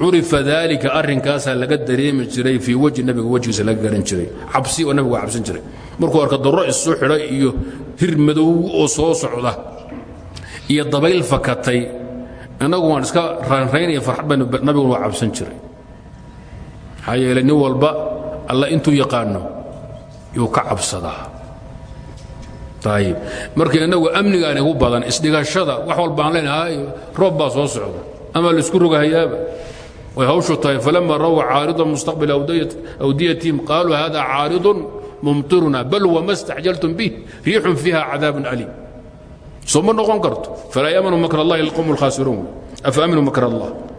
curifa dalika arrinkaasaa laga dareemi jiray fii wejhi nabiga wejigiisa laga garan jiray cabsi oo nabigu waa cabsan jiray markuu arko daruro issoo xidha iyo hir madow oo soo socda iyo dabayl fakatay innagu waan iska raynraynaya farxad baynu nabiguna waa cabsan jiray maxaa yeelay nin walba alla intuu yaqaano yuu ka cabsadaa. Ayib marka innagu amnigaan igu badan isdhigashada wax walba aan leenahay roob baa soo socda. Ama la isku rogahayaaba. Way hawshu tahay falama rawa caaridan mustaqbil awdiyatihim qaaluu hada caaridun mumtiruna bal wama stacjaltum bih riixun fiiha cadaabun aliim. Soo ma noqon karto. Falaa yamanu makr allahi alqowm alkhaasiruun afa allah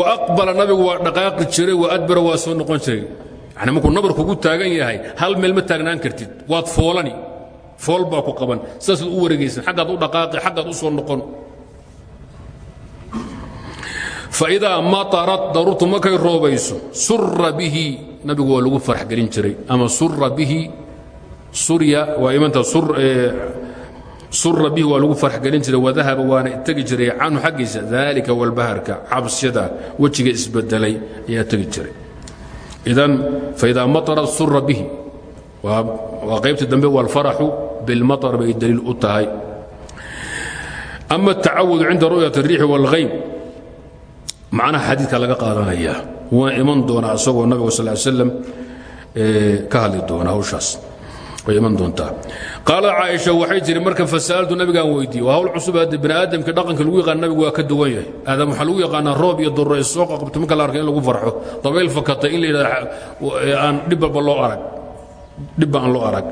waaqbala nabigu waa dhaqaaqi jiray waadbara waa soo noqon jiray. Yani markuu nabar kugu taagan yahay hal meel ma taagnaan kartid. Waad foolani. Fool baa ku qaban. Sidaasad u wareegaysan. Xaggaad u dhaqaaqi xaggaad u soo noqon. Faidaa matarat daruurtu markay roobayso. Sura bihi. Nabigu waa lagu farx gelin jiray. Ama sura bihi. Surya waa imantaa sura bihi waa lagu farxgelin jiray wadahaba waana tegi jiray canhu xaggiisa daalika walbaharka cabsida wejiga isbedelay ayaa tegi jiray. Idan faidaa maara sura bihi waa qaybtii dambe walfaraxu bilmaar bay daliil u tahay. Ama atacawudu cinda ru'yat اriixi wاlhayb macnaha xadiidka laga qaadanayaa waa iman doonaa isagoo nabiga sal slam ka hadli doona hawshaas qaala caaisha waxay tiri marka fasa'altu nabigaan weydiiye waa hawl cusub hadde bani aadamka dhaqanka lagu yaqaan nabigu waa ka duwan yahay. Aadam waxaa lagu yaqaanaa roob iyo durro is soo qabto marka la arkay in lagu farxo dabayl fakata in la yidhahda aan dhibbalba loo arag dhibba aan loo arag.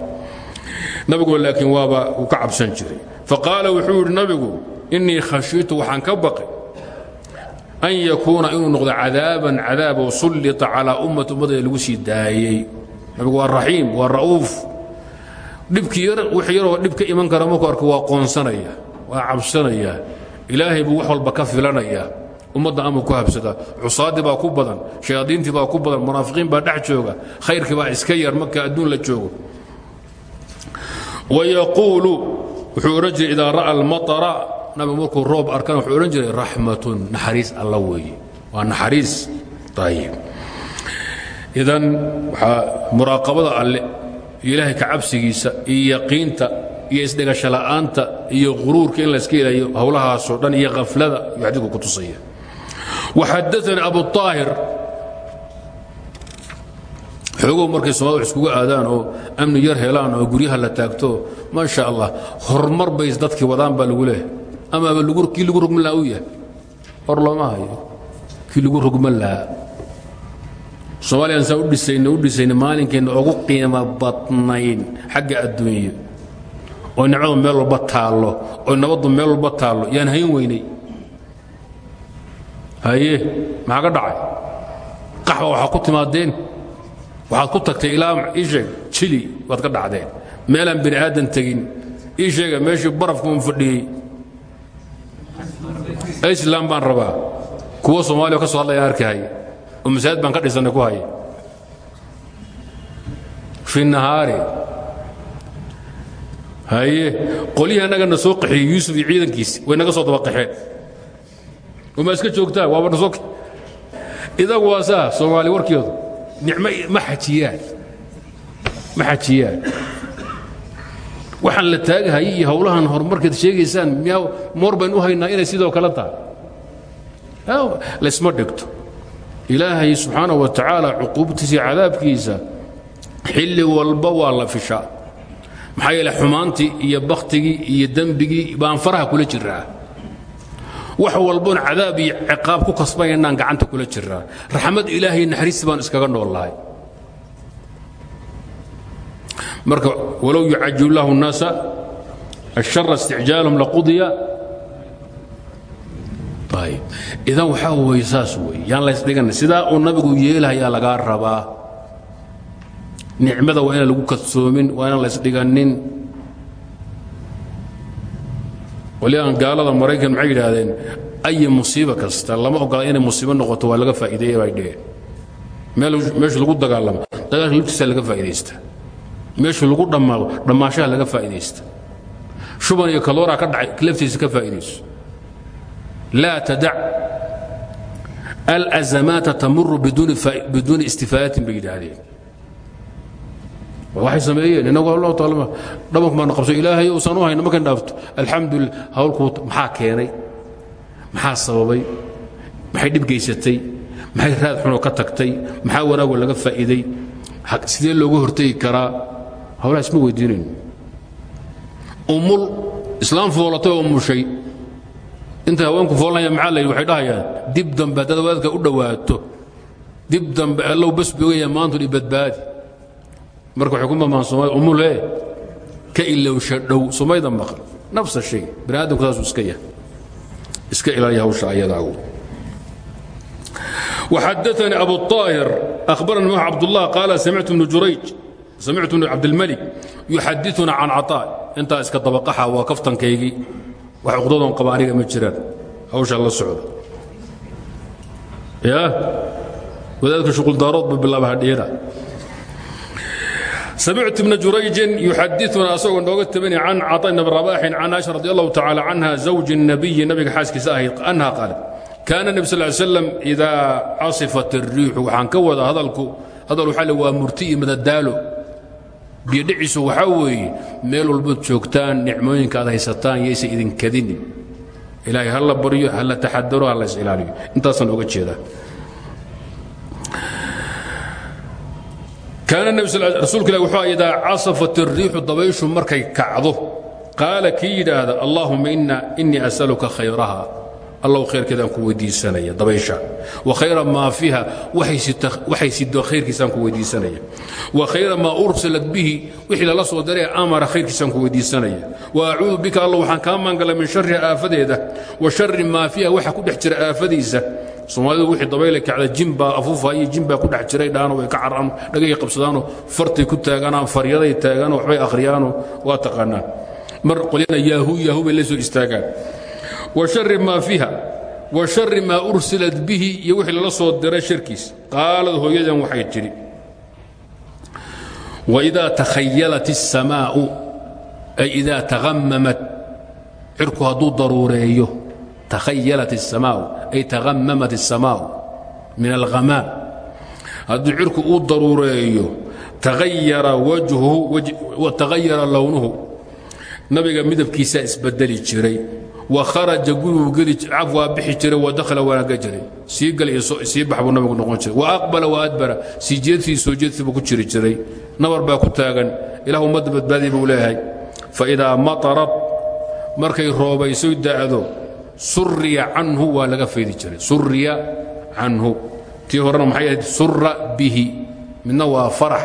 Nabigu laakiin waaba uu ka cabsan jiray. Faqaala wuxuu yidhi nabigu innii khashiitu waxaan ka baqay an yakuuna inuu noqdo cadaaban cadaabo sullita calaa ummati ummadda lagu sii daayey nabigu waa raxiim waa ra'uuf dhibkii yar wix yaroo dhib ka iman kara markuu arko waa qoonsanaya waa cabsanaya. Ilaahay buu wax walba ka filanaya. Ummadda ama ku habsada. Cusaaddii baa ku badan shayaadiintii baa ku badan munaafiqiin baa dhex jooga. Khayrkii baa iska yar marka adduun la joogo. Wayaquulu wuxuu odhan jiray idaa ra'a almaطara nabigu markuu roob arkana wuxuu odhan jiray raxmatun naxariis alla weeye waa naxariis ayib idan waxaa muraaqabada alle iyo ilaahay ka cabsigiisa iyo yaqiinta iyo isdhegasho la'aanta iyo quruurka in layska ilayo howlahaasoo dhan iyo khaflada iyo xadiidku ku tusaya. Waxadaanii abu طaahir xoogow markay soomaalida wax iskugu oo amni yar helaan oo guryaha la taagto maa sha allah horumar bay dadkii wadaan baa lagu leehay amaaba kii lagu rogman lahaa u yahay? Hor looma hayo. Kii lagu rogman lahaa soomaaliyaan saa u dhisayna u dhisayna maalinkeenna ugu qiimo badnayn xagga adduunye oo nicmadu meel walba taallo oo nabaddu meel walba taallo yaan hayn weynay. Haye maxaa ka dhacay? Qaxba waxaa ku timaadeen? Waxaad ku tagtay ilaa ii sheeg jili waad ka dhacdeen. Meelaan bini aadan tegin ii sheega meeshii barafku un fadhiyey. Islam baan rabaa. Kuwa soomaaliya ka soo hadlaya arkahaya oo masaajid baan ka dhisannay ku haya fi nahaari. Haye qolyihii annagana soo qaxiyey yuusuf iyo ciidankiisi way naga soo daba qaxeen uma iska joogtaa waaba na soo idagu waa saa soomaali warkeedu nicmo ma xajiyaan ma xajiyaan. Waxaan la taagahayay iyo howlahan horumarkeed sheegaysaan miyaa moor baynu u haynaa inay sidoo kale tahay. Laysma dhigto ilaahay subxaana wa tacaala cuquubtiisa iyo xilli walba waa la fishaa. Maxaa yeele xumaantii iyo bakhtigii iyo dembigii baan faraha kula jiraa wax walboon cadaab iyo ciqaab ku kasbanaynaan gacanta kula jiraa raxmad ilaahay naxariistii baan iskaga noollahay marka walow yucajilu lahu nnaasa ashara isticjaalhum laqudya ayb idan waxaa weeye saas weeye. Yaan laysdhigan sidaa uu nabigu yeelahayaa lagaa rabaa. Nicmada waa inaan lagu kadsoomin waa inaan laysdhiganin waliaan gaalada maraykan maxay yidhaahdeen? Ayi musiibo kasta lama ogola inay musiibo noqoto waa laga faa'iideeya bay dheheen meeshu lagu dagaalamo. Dagaalka lugtiisa laga faa'iidaysta meeshu lagu dhammaado dhammaashaha laga faa'iidaysta shuban iyo kalooraa ka dhacay laftiisa ka faa'iidayso laa tadac alazamaata tamuru biduuni istifaadatin bay yidhaahdeen waxay sameeyeen inagu allahu taala dhabanku baana qabso ilaahay uusan u hayno markan dhaafto alxamdulillah hawlkuu maxaa keenay maxaa sababay maxay dhib geysatay maxay raad xunoo ka tagtay maxaa wanaagoo laga faa'iiday sidee looga hortegi karaa hawlaha isma weydiinayno umul islaam foolatay oo mushay intay haweenku foolanaya maxaa la yidhi waxay dhahayaan dib dambe haddaad wadaadka u dhowaato dib dambe allow bas bogaya maantun i badbaadi marka waxay ku mamaan soomaalida umule ka ilowsha dhow somayda maqal nafsa shay bani aadamku saasuu iska yahay iska ilaaliya hawsha ayadaagu وحدثني أبو الطاهر أخبرنا معه عبد الله قال سمعت ابن جريج سمعت ابن عبد الملك يحدثنا عن عطاء انت اسك طبقها وكفتن كيغي وعقدودهم قبانيga ma jiraan hawsha la socdo ya wadaadka shuquldaarood buu bilaaba hadhiyada samictu ibna jurayjin yuxadiثuna asagoo nooga tabanaya can caطa bn rabaaxin can aisha radi allahu tacaala canha zawji الnabiyi nabiga xaaskiisa ahayd anha qaalat kaana nebi sal ly slam idaa casifat الriixu waxaan ka wada hadalku hadal waxaa le waa murti iyo madadaalo biyodhiciisu waxaa weeye meel walbood joogtaan nicmooyinka aad haysataan yaysa idinkadinin ilaahay ha la baryo ha la taxadaro ha la is ilaaliyo intaasaan oga jeedaa. Kaana rasuulka ilah wuxuu idaa casafat الriixu dabayshu markay kacdo. Qaala kii yidhaahda allahuma inii asaluka khayraha allow khayrkeedaan ku weydiisanaya dabaysha. Wa khayra maa fiiha waxay sido khayrkiisaan ku weydiisanaya. Wa khayra maa ursilat bihi wixii lala soo daree amara khayrkiisaan ku weydiisanaya. Wa acuudu bika alla waxaan kaa maangala min shariha aafadeeda. Wa shari maa fiiha waxa ku dhex jira aafadiisa. Soomaalidu wixii dabayle kacda jimbaa afuufa iyo ku dhex jiray dhaano way ka caraan dhagay qabsadaanoo fartay ku taagaanoo faryaday taagaanoo waxbay akhriyaanoo waa taqaanaan. Mar qolyana yaahu yaahu bay la istaagaan wa shari maa fiiha wa shari maa ursilat bihi iyo wixii lala soo diray sharkiis qaalad hooyadan waxay tidhi waidaa takhayalat الsamaa'u ay idaa tahammamat cirku hadduu daruureeyo takhayalat الsamaa'u ay tahammamat الsamaa'u min alghamaam hadduu cirku uu daruureeyo taghayara wajhuhu taghayara lownuhu nabiga midabkiisaa isbedeli jiray wa kharaja guriguu geli caf waa bixi jiray wa dakhala waanaga jiray. Sii gal sii bax buu nabigu noqon jiray. Wa aqbala wa adbara. Sii jeedfii soo jeedfii buu ku jiri jiray. Nabar baa ku taagan. Ilah ummadda badbaadiya buu leeyahay. Fa idaa matarad markay roobaysoy da'do suriya canhu waa laga faydi jiray. Suriya canhu. Tii horena maxay ahayd? Bihi. Midna waa farax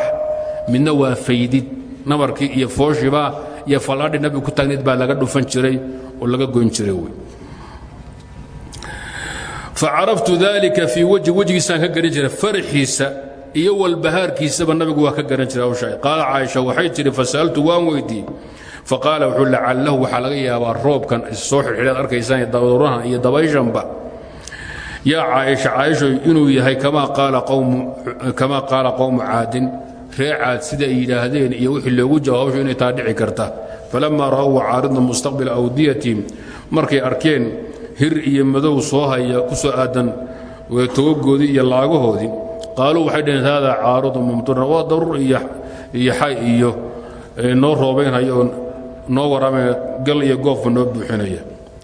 midna waa faydid. Nabarkii iyo fooshiba iyo fallaadhi nabigu ku taagnayd baa laga dhufan jiray oo laga goyn jiray wey. Facaraftu dalika fii wajhi wejigiisaan ka garan jiray farxiisa iyo walbahaarkiisaba nabigu waa ka garan jiray hawshaa qaala caaisha waxay tidhi fasa'altu waan weydiiyey. Faqaala wuxuu lacallahu waxaa laga yaabaa roobkan soo xidxidhaad arkaysaan daruurahan iyo dabayshanba. Yaa caaisha caaisho inuu yahay kamaa qaala qowmu caadin ree caad sida ay iyo wixii loogu jawaab hawshu inay taa dhici karta falamaa ra'ow caaridna mustaqbila awdiyatihim markay arkeen hir iyo madow soo haya ku soo aadan togogoodii iyo laagahoodii qaaluu waxay dhaheen haadaa caaridun mumtirna waa daruur iyo xay iyo noo roobaynhaya oo noo warramaya gal iyo goofba noo buuxinaya.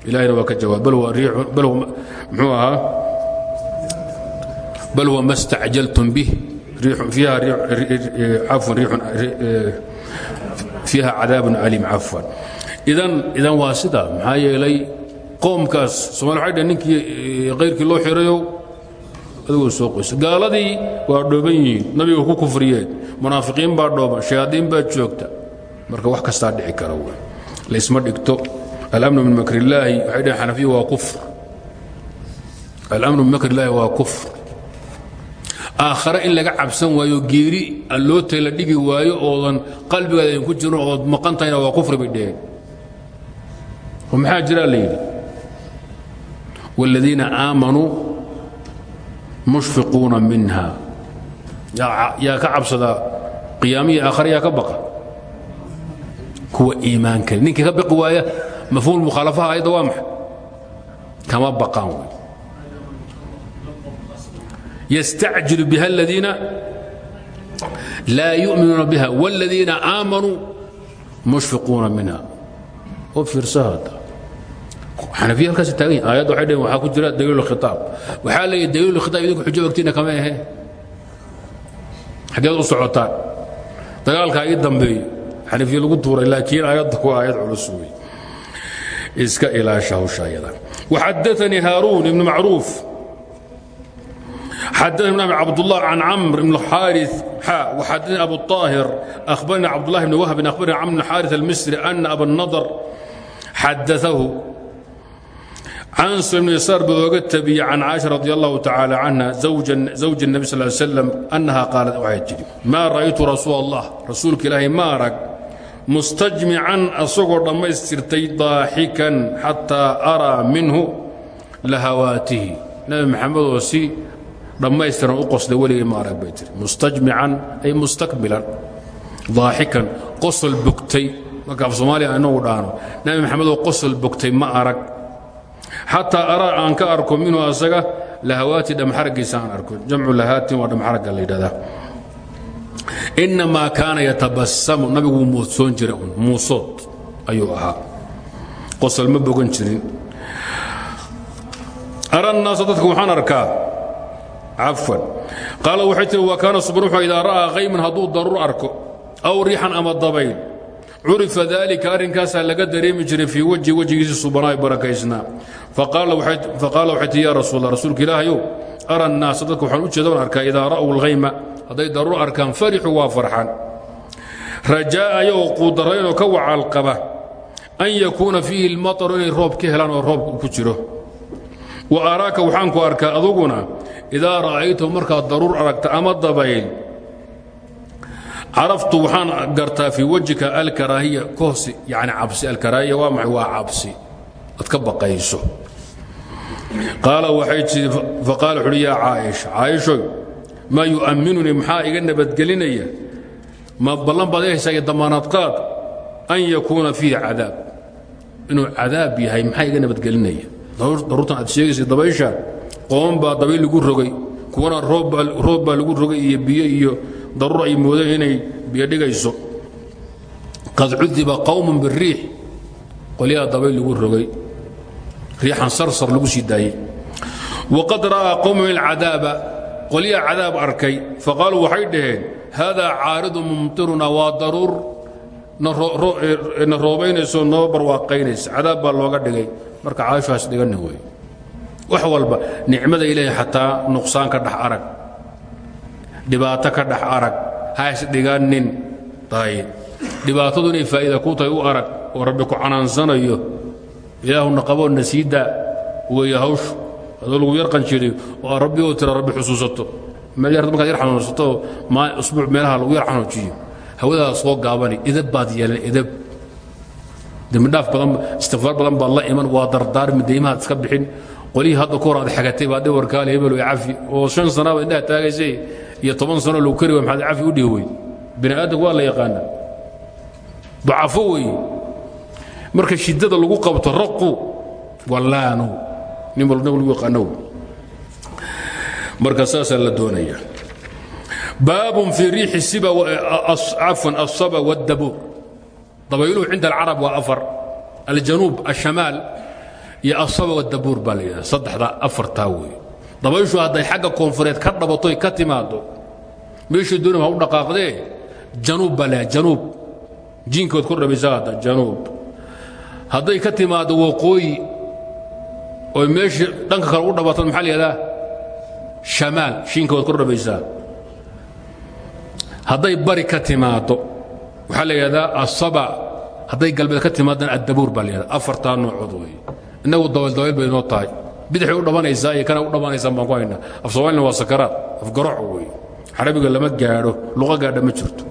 Ilahina waa ka jawaab bal muxuu ahaa? Bal huwa ma stacjaltum bih fiiha cafwan riixun fiiha cadaabun aliim cafwan. Idan idan waa sidaa maxaa yeelay qoomkaas somaali waxay dhaheen ninkii kayrkii loo xirayow adigoo soo qoysa gaaladii waa dhooban yihiin nabiga ku kufriyeen munaafiqiin baa dhooban shayaadiin baa joogta. Marka wax kastaa dhici kara w laysma dhigto. Alamnu min makr illaahi waxay dhaheen xanafiya waa kufr. Alamnu min makr illaahi waa kufr aakhare in laga cabsan waayo geeri loo tala dhigi waayo oodan qalbigaada idinku jirin ood maqan tahayna waa kufri bay dheheen oo maxaa jiraa la yidhi? Wاladiina aamanuu ka cabsada qiyaamihi aakhare yaa ka baqa. Kuwa iimaan kale. Ninkii ka baqi waaya mafhuum mukhaalafaha ayadda waa kama baqaan ystacjil bha اladiina laa yuminuuna biha wاladiina aamanuu mushfiquuna minha oo fiirsahaada xanafiya halkaas taagan yihiin aayadda waxay dheheen waxaa ku jira daliilu khitaab waxaa leeyahy daliilu khitaab idinku xujo ogtiina kama ahe xaggeed u socotaan dagaalkaa ii dambeeyo xanafiya lagu tuuray laakiin aayadda waa aayad culus wey iska ilaasha hawsha ayada waxadaanii haaruun ibnu macruuf حدثنا ابن عبد الله عن عمرو بن الحارث حاء وحدثنا ابو الطاهر اخبرنا عبد الله بن وهب اخبرنا عمرو بن الحارث المصري ان ابا النضر حدثه عن سلم بن يسار بوغتبي عن عائشه رضي الله تعالى عنها زوج زوج النبي صلى الله عليه وسلم انها قالت وعجلي ما رايت رسول الله رسولك الله ما رك مستجمعا اصغر لما استرتي ضاحكا حتى ارى dhammaystiran u qosda weligay ma arag bay tiri. Mustajmican ay mustakmilan daaxikan qosol bogtay. Marka af soomaaliya inagu dhaano nabi maxamedoo qosol bogtay ma arag. Xataa araa aan ka arko minhu asaga lahawaati dhamxaragiisa aan arko. Jamcu lahaatin waa dhamxaragga la yidhahdaa. Inamaa kaana yatabassamu nabigu muudsoon jira un muusood ayuu ahaa. Qosol ma bogan jirin. Ara naasa dadka waxaan arkaa cafan qaala waxay tiri wa kaana subnuxu idaa ra'aa qayman hadduu daruur arko aw riixan ama dabayl curifa daalika arrinkaasaa laga dareemi jiray fii wejhi wejigiisa subanaa barakaysnaa. Faqaala waxay tii ya rasuulla rasuulka ilaahayow ara annaasa dadka waxaan u jeedan arkaa idaa ra'uu lhayma hadday daruur arkaan farixuu waa farxaan rajaa'aya oo quudaraynoo ka wacaalqaba an yakuuna fiihi lmataru inay roob ka helaan oo roobka ku jiro wa araaka waxaan ku arkaa aduguna idaa ra'aytahu markaad daruur aragta ama dabayl caraftu waxaan gartaa fii wejhika alkaraahiya kohsi yani cabsi alkaraahiya waa maxay? Waa cabsi. Ad ka baqayso. Qaala waxay tii faqaala wuxuuhi yaa caaisha caaishoy maa yu'amminunii ma ballan baad haysaa iyo damaanad qaad an yakuuna fiihi cadaab. Inuu cadaab yahay maxaa iga nabadgelinaya daruurtan aad sheegaysa dabaysha qoon baa dabayl lagu rogay kuwana roob baa lagu rogay iyo biyo iyo daruur ay moodeen inay biyo dhigayso. Qad cudiba qawmun biriix qolyaha dabayl lagu rogay riixan sarsar lagu sii daayey waqad ra'aa qowmun ilcadaaba qolyaha cadaab arkay faqaaluu waxay dhaheen haadaa caaridu mumtiruna waa daruur na roobaynayso noo barwaaqaynaysa. Cadaab baa looga dhigay marka caashuhaas dhiganna wey wax walba nicmada ilaahay xataa nuqsaan ka dhex arag. Dhibaato ka dhex arag. Hays dhiganin ayb dhibaatadu inay faa'iida ku tahay u arag. Oo rabbi ku canaansanayo ilaahuna qaboo na sii daa. Weeye hawshu adoo lagu yar qanjiriyo oo rabbi oo tira rabbi xusuusato. Markaad yar xanuunsato usbuuc meelaha lagu yar xanuujiyo hawadaada soo gaabani. Edab baad yeelan edab dembidhaaf badan istikfaar badan baad la iman waa dardaarmi deymahaad iska bixin. Qolihii hadda ku hor xagatay baa dhawarkaale hebel way cafi. Oo shan sanaaba indhaha taagaysay iyo toban sano lagu kari way maxaad cafi u dhihi aadamku waa la yaqaana. Dacafo weeye. Marka shiddada lagu qabto raqu wallaanu nin walba lagu yaqaano. Marka saasaa la doonaya baabun fii riixi siba cafwan asaba wاdabuur dabayluhu cinda alcarab waa afar aljanuub ashamaal iyo asaba wadabuur baa la yidhahda saddexda afartaa dabayshu hadday xagga koonfureed ka dhabatoy ka timaado meeshii doonima ha u dhaqaaqdee? Januub baa layaha januub. Ku dhabaysaa hadda januub. Hadday ka timaado waqooyi oy meeshii dhanka kale u dhabato maxaa la yihahdaa shamaal ku dhabaysaa hadday bari ka timaado waxaa la yidhahdaa asaba hadday galbeed ka timaadana addabuur baa la yihahda afartaa noocood weeye. Innagu dabayl dabayl bay inoo tahay. Bidixay u dhabanaysaa iyo kana u dhabanaysaan baan ku haynaa. Af soomaalina waa sakaraad. Afgaroc weeye. Carabiga lama gaadho luqo gaadha ma jirto.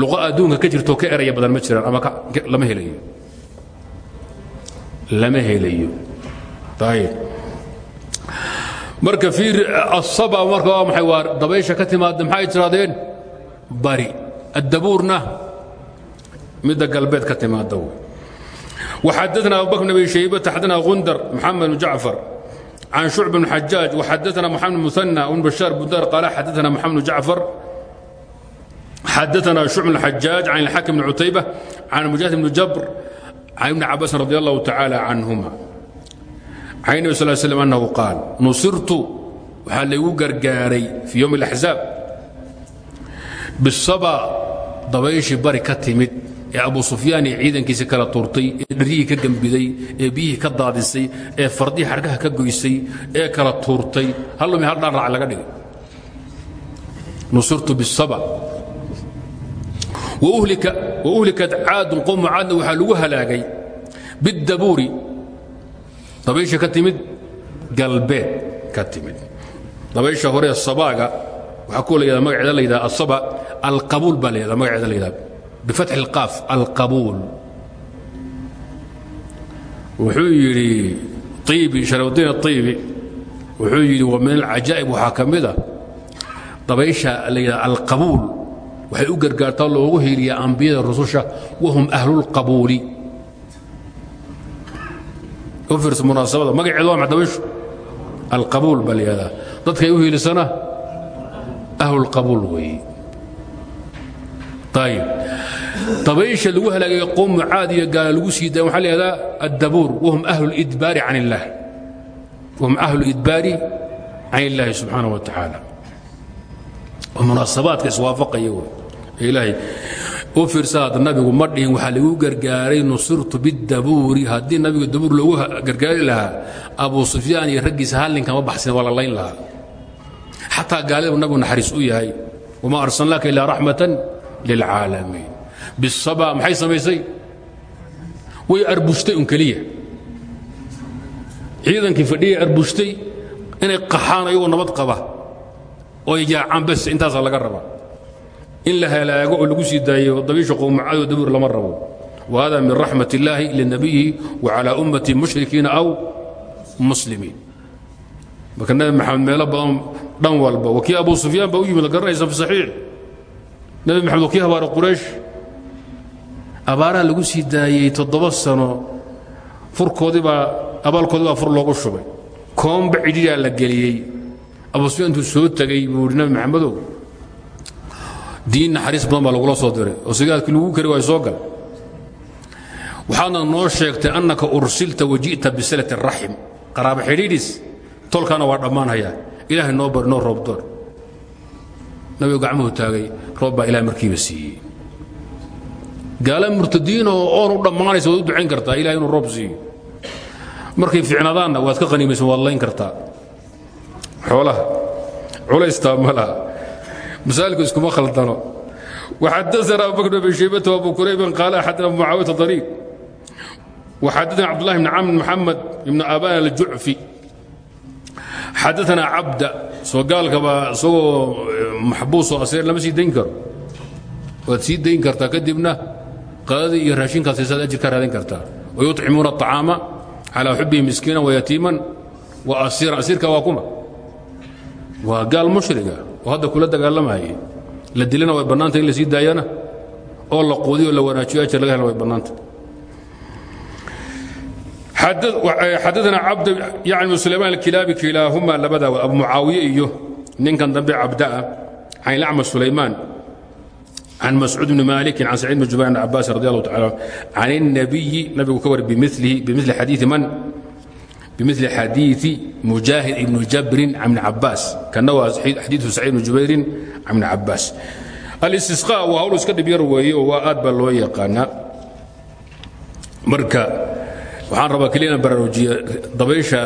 Luqo adduunka ka jirto ka eraya badan ma jiraan ama lama helayo. Lama helayo. Ayib marka fii asaba marka waa maxay? Waa dabaysha ka timaada maxay tirahdeen bari. Addabuurna midda galbeed ka timaada wey وxadثna abu bكر بن أبي شhيبة xadثna غندر محمد بن جعفر عن شعب بن حجاج وxadثna محمد بن مثنى بن بشار بن دار قال xadثna محمد بن جعفر xadثna شعب بن الحجاج عن الحكم بن عتيبة عن مجاهد بن جبر عن ابن عباس رضي الله تعالى عنهما عن النبي صلى الله عليه وسلم أنه قال نصرت waxaa laygu gargaaray في يوم الأحزاب بالصبا dabayشhii bari ka timid ee abu sufyaan ciidankiisa kala tuurtay ee dharyihii ka gembiday ee biyihii ka daadisay ee fardihii xargaha ka goysay ee kala tuurtay hallumi hal dhaan laga dhigay. Nusirtu bisaba wauhlikat caadun qowmu caadna waxaa lagu halaagay bidabuuri dabaysha ka timid galbeed ka timid. Dabaysha hore sabaaga ku layada magaceeda la asaba alqabuul baa yidhahda magaceeda la bifatxi اlqaaf alqabuul wuxuu yidhi iibi sharafudiin aiibi wuxuu yidhi wa min alcajaa'ib waxaa ka mida dabaysha la yidhaha alqabuul waxay u gargaartaa loogu hiiriyaa ambiyada rususha wahum ahlulqabuuli u fiirsa munaasabada magaceedu waa max dabayshu alqabuul baa la yidhahdaa dadkay u hiilisana ahlulqabuul weeye ayib dabaysha lagu halaagaya qowmu caad iyo gaala lagu sii daaya waxaa la yihahdaa addabuur wahum ahlu lidbaari can illaahi subxaana wa tacaala. Oo munaasabaadka iswaafaqaya ilaahay u fiirsa hadda nabigu ma dhihin waxaa lagu gargaaray nusirtu bidabuuri haddii nabigu dabuur loogu gargaari lahaa abu sufyaan iyo raggiisa hal nin kama baxsin waa la layn lahaa. Xataa gaalida nabigu naxariis u yahay. Wamaa arsalnaaka ilaa raxmatan lilcaalamiin bisaba maxay samaysay way arbushtay un keliya ciidankii fadhiyay arbushtay inay qaxaan ayagoo nabad qaba oo ay yaacaan bas intaasaa laga rabaa in la halaago oo lagu sii daayo dabiisha qowmacadoo dabuur lama rabo wahada min raxmat illaahi linabiyihi wa calaa ummati mushrikiina aw muslimiin marka nabi maxamed meelo badan dhan walba wakii abu sufyaan baa u yimid la garanaysa fi saxiix nabi maxamed wakii habaara quraysh. Abaaraa lagu sii daayey toddoba sano. Furkoodii baa abaalkoodii baa fur loogu shubay. Koomba cidhiyaa la geliyey. Abu sufyaan intuu soo tegey buu yidhi nabi maxamedow diin naxariis badan baa lagula soo diray oo sigaadkii lagu kari waayo soo gal. Waxaadna noo sheegtay annaka ursilta waji'ta bisilati raxim. Qaraaba xidhiidhis tolkaana waa dhammaanhayaa ilaahay noo bari noo roob door. Nabigu gacmuhu taagay roob baa ilaah markiiba siiyey. Gaala murtadiinoo oon u dhammaanaysa waad u ducayn kartaa inuu roob siiyo. Markay fiicnadaanna waad ka qaniimaysan waad layn kartaa. Xoolaha culaystaa malaha masaailku iskuma khaldano. Waxadaana abubakr bn shaybata abu kurayban qaala axadna mucaawiyata dariiq waxadana cabdullahi bn camr maxamed ibn aban aljucfi xadaana cabda soo gaalkaba isagoo maxbuusoo aseer lama sii dayn karo waad sii dayn kartaa kadibna qadadii iyo raashinkaas isaad ajir ka raadin kartaa ويطcimuuna الطعاama عalى xubihi miskiina ويatiima وأsiiran asiirka waa kuma waa gaal mushriga oo hadda kula dagaalamayay la dilana way bannaanta in la sii daayana oo la quudiyo o la wanaajiyo ajar laga hela way bannaanta xadana cabd yacni sulaymaan alkilaabi kilaahuma labada abu mucaawiye iyo ninkan dambe cabdaa can ilacma sulaymaan can mascuud bni maalikin can sacid bn jubayr an cabaas radi allahu taala can الnabiyi nabigu ka war bimili xadiii mujaahid ibni jabrin can bni cabaas kana waa xadiiu sacid bni jubayrin can bni cabaas alistisqa waa hawl iska dhibyar weeye oo waa aad baa loo yaqaanaa marka waxaan rabaa keliya inaan baraarujiya dabaysha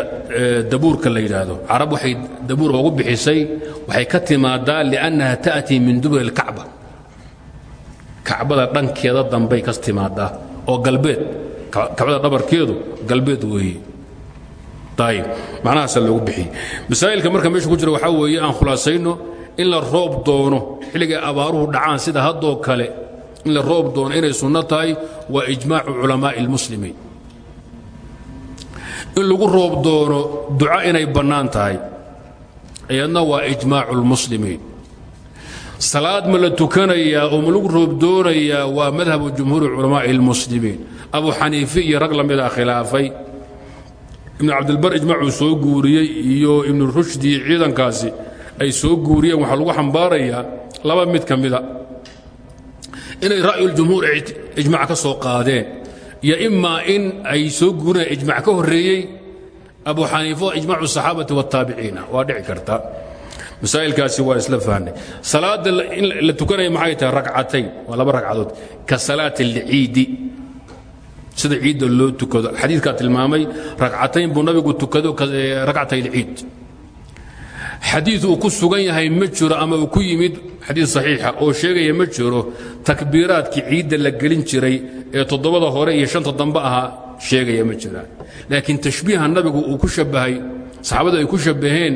dabuurka la yidhaahdo. Carab waxay dabuur ugu bixisay waxay ka timaadaa liannaha ta'tii min dubur اlkacba kacbada dhankeeda dambay ka timaadaa oo galbeed kacbada dhabarkeedu galbeed weeye. Ayib macnahaasa loogu bixiyey. Masaa'ilka marka meesha ku jira waxaa weeye aan khulaasayno in la roob doono xilligay abaaruhu dhacaan sida haddoo kale in la roob doono inay sunno tahay waa ijmaacu culamaa'i اlmuslimiin in lagu roob doono duca inay bannaan tahay iyadna waa ijmaacu اlmuslimiin salaad ma la tukanayaa oo ma lagu roob doonayaa waa madhabu jumhuuri culamaa'i اlmuslimiin abu xaniife iyo rag lamida khilaafay. Ibnu cabdilbar ijmaacuu soo guuriyey iyo ibnu rushdi ciidankaasi ay soo guuriyeen waxaa lagu xambaarayaa laba mid ka mida inay ra'yuljumhuur ijmac ka soo qaadeen iyo imaa in ay soo guurinayaan ijmac ka horreeyey abu xaniifo ijmacu الصaxaabati wالtaabiciina waa dhici karta masaa'ilkaasi waa isla fahnay salaadda in la tukanaya maxay tahay ragcatayn waa laba ragcadood ka salaati اlciidi sida ciidda loo tukado xadiidkaa tilmaamay ragcatayn buu nabigu tukado ragcatay اlciid xadiid uu ku sugan yahay ma jiro ama uu ku yimid xadiid saxiixa oo sheegaya ma jiro takbiiraadkii ciidda la gelin jiray ee toddobada hore iyo shanta dambe ahaa sheegaya ma jiraan laakiin tashbiiha nabigu uu ku shabahay saxaabadu ay ku shabbaheen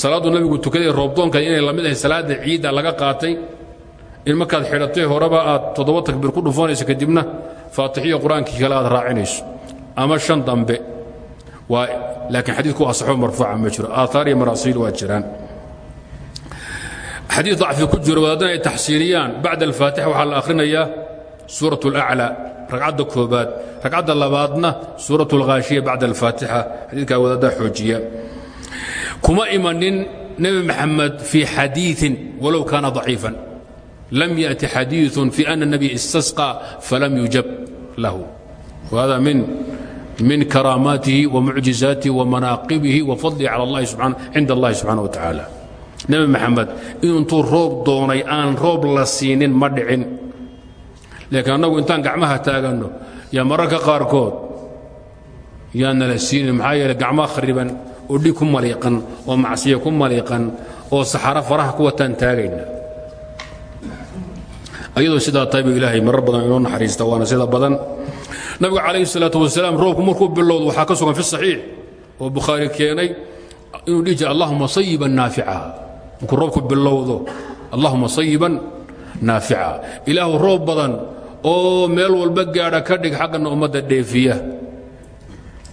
salaaddu nabigu tukaday roobdoonka inay la mid ahay salaadda ciidda laga qaatay. In markaad xidhatay horeba aad toddoba takbiir ku dhufanayso kadibna faatixiya qur'aankii kale aad raacinayso. Ama shan dambe. Laakiin xadiidku asaxo marfuuca ma jiro. Aaaar iyo maraasiil waa jiraan xadii dacfi ku jiro wadaadana ay taxsiiniyaan bacda alfaatixa waxaa la akhrinayaa suuraة اlأclى ragcadda koobaad ragcadda labaadna suuraة اlkhaashiya bacda alfaatixa xadiidkaa wadaaddaa xoojiya kuma imanin nebi maxamed fii xadiiثin walow kaana ضaciifan lam yaأti xadiiث fi أna الnabiy istasqى falam yujab lahu whada min min karaamaatihi wamucjizaatihi wamanaaqibihi wafadlihi cinda allahi subxaana wa tacaala nebi maxamed intuu roob doonay aan roob la siinin ma dhicin. Laakiin annagu intaan gacmaha taaganno yaa mararka qaarkood yaa nala siinin maxaa yeele gacmo khariban oo dhig ku oo macsiya ku maliiqan oo saxaro faraha ku wataan taagayna. Ayadoo sidaa tahay ilaahay marar badan inoo naxariista waana sida badan. Nabiga calayhi salaatu wasalaam roobku markuu bilowdo waxaa ka sugan fi saxiix oo bukhaari keenay inuu dhihi jira sayiban naafica markuu roobku bilowdo. Allahuma sayiban naafica. Ilaahu roob oo meel walba gaadha ka dhig xaggana ummadda dheefiya.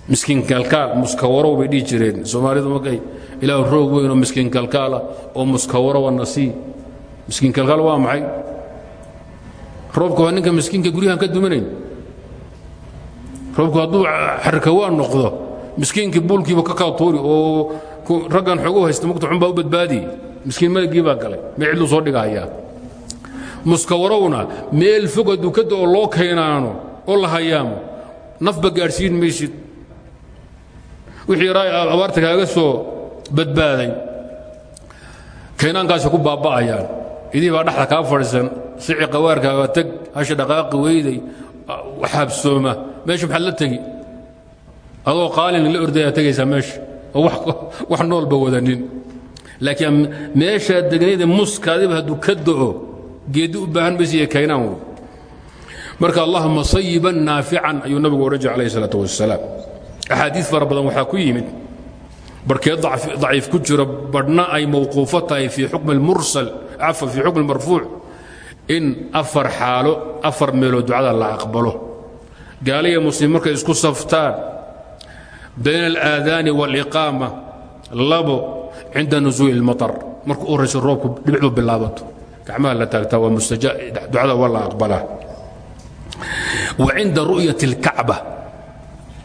Miskiin kalkaal muskawarow bay jireen. Soomaalidu markay ilaahu roog weyn oo miskiin kalkaala oo muskawarowa nasii miskiin kalkaal waa maxay? Roobka waa ninka miskiinka guryahan ka duminayn roobku hadduu xarkawaan noqdo miskiinkii buulkiiba ka kaa tuuri oo raggan xoogu haysta mugta xun baa u badbaadiyey miskiin malagii baa galay. Mee cidluu soo dhigahayaa muskawarowna meel fog hadduu ka da'o loo kaynaano oo la hayaamo. Nafba gaadhsiin maysid. Wixii abaarta kaaga soo badbaaday. Kaynaankaasi ku baaba'ayaan. Idii baa dhexda kaa fadhiisan sici qawaarkaaga teg hasha dhaqaaqi weyday habsooma meesha maxaad la tegi adoo qaalin la ordayaa tegaysaa meesha. Oo wax noolba wadanin laakiin meeshaa degnayda muskaadiba hadduu ka da'o geeddi u baahan maysa iyo kaynaan marka allahuma sayiban naafican ayuu nabigu odhan jir alayh isalaat wasalaam axaadiis fara badan ku yimid barkeed daciif ku jiro badhna ay mawquufo tahay fii xukmi اlmursal cafan fii xukmi marfuuc in afar xaalo afar meelood ducada la aqbalo gaaliya muslim markay isku saftaan bayna alaadaani wاliqaama labo cinda nusuuli اlmaطar markuu u horayso roobku dhibicdu bilaabato gacmaha la taagtaa waa mustaja ducada waa la aqbalaa wa cinda ru'yati اlkacba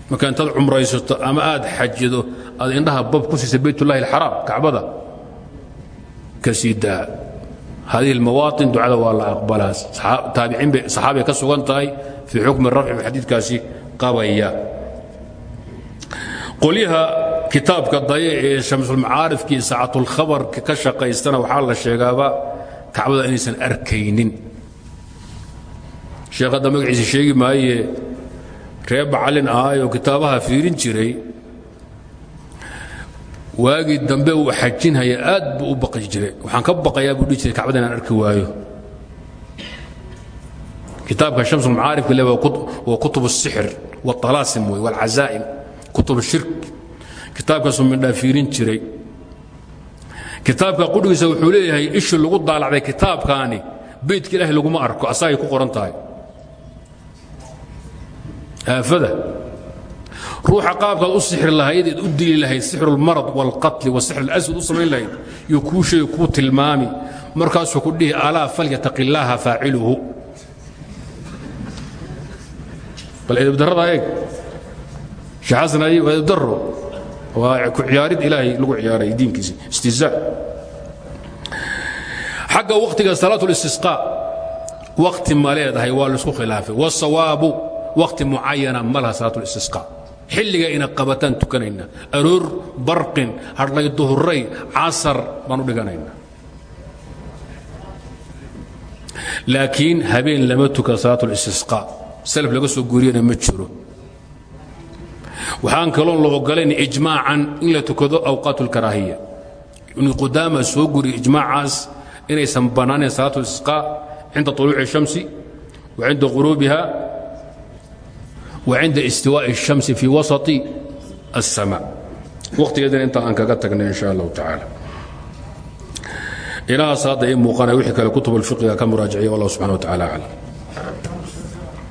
marka intaad cumraysato ama aad xajido aad indhaha bab ku siisa bayt اllahi اlxaraam kacbada ka sii daa hadihi اlmawaaطin ducada waa la aqbalaa taabiciin bay saxaabay ka sugan tahay fii xukmi rafci xadiidkaasi qabaya qolyaha kitaabka daye ee shamsulmacaarifkii saacatulkhabarka ka shaqaystana waxaa la sheegaaba kacbada inaysan arkaynin sheekh hadda magaciisa sheegi maaye ree bacalin ahaayoo kitaabaha fiirin jiray waagii dambe uu xajinhaya aad buu u baqi jiray waxaan ka baqayaa buu dhihi jiray kacbada inaan arki waayo kitaabka shamsulmacaarifka le waa kutub الsixr wاطalaasim wey wاlcazaa'im kutub shirk kitaabkaasuu midhaaiirin jiray. Kitaabka qudhgiisa wuxuu leeyahay ishii lagu daalacday kitaabkaani beydka ilaahay laguma arko asagay ku qoran tahay. Aafada ruuxa qaabkaad u sixri lahayd u dili lahayd sixrulmarad wاlqatli wasixrlaswad u samayn lahayd yuu kuu sheegi kuu tilmaami markaasuu ku dhihi alaa falyataqi faaciluhu. Bal edabdarradaa eeg sheexasan waa edabdarro waa ku ciyaarid ilaahay lagu ciyaaray diinkiisa istihzaa xagga wakhtiga salaatu listisqaa wakhti ma leedahay waa la isku khilaafay. Wasawaabu wakhti mucayana ma laha salaatu listisqaa xilliga ina qabataan tukanayna. Aroor barqin hadhlay duhuray casar baan dhiganayna. Laakiin habeen lama tukan salaatu listisqaa salaf laga soo guuriyana ma waxaan kaloon la ogolayn ijmaacan in la tukado awqaat اlkaraahiya ibnu qudaama soo guriya ijmaacaas inaysan bannaanayn salaat اlistisqaa cinda طuluuci الshamsi wa cinda quruubiha wa cinda istiwaaءi الshamsi fii wasaطi الsama wakhtigeedana inta aan kaga tagnay in sha allahu tacaala ilahaas hadda ii muuqanaya wixii kale kutub اlfiqiga ka muraajiciya wallah subxana wa tacala aclam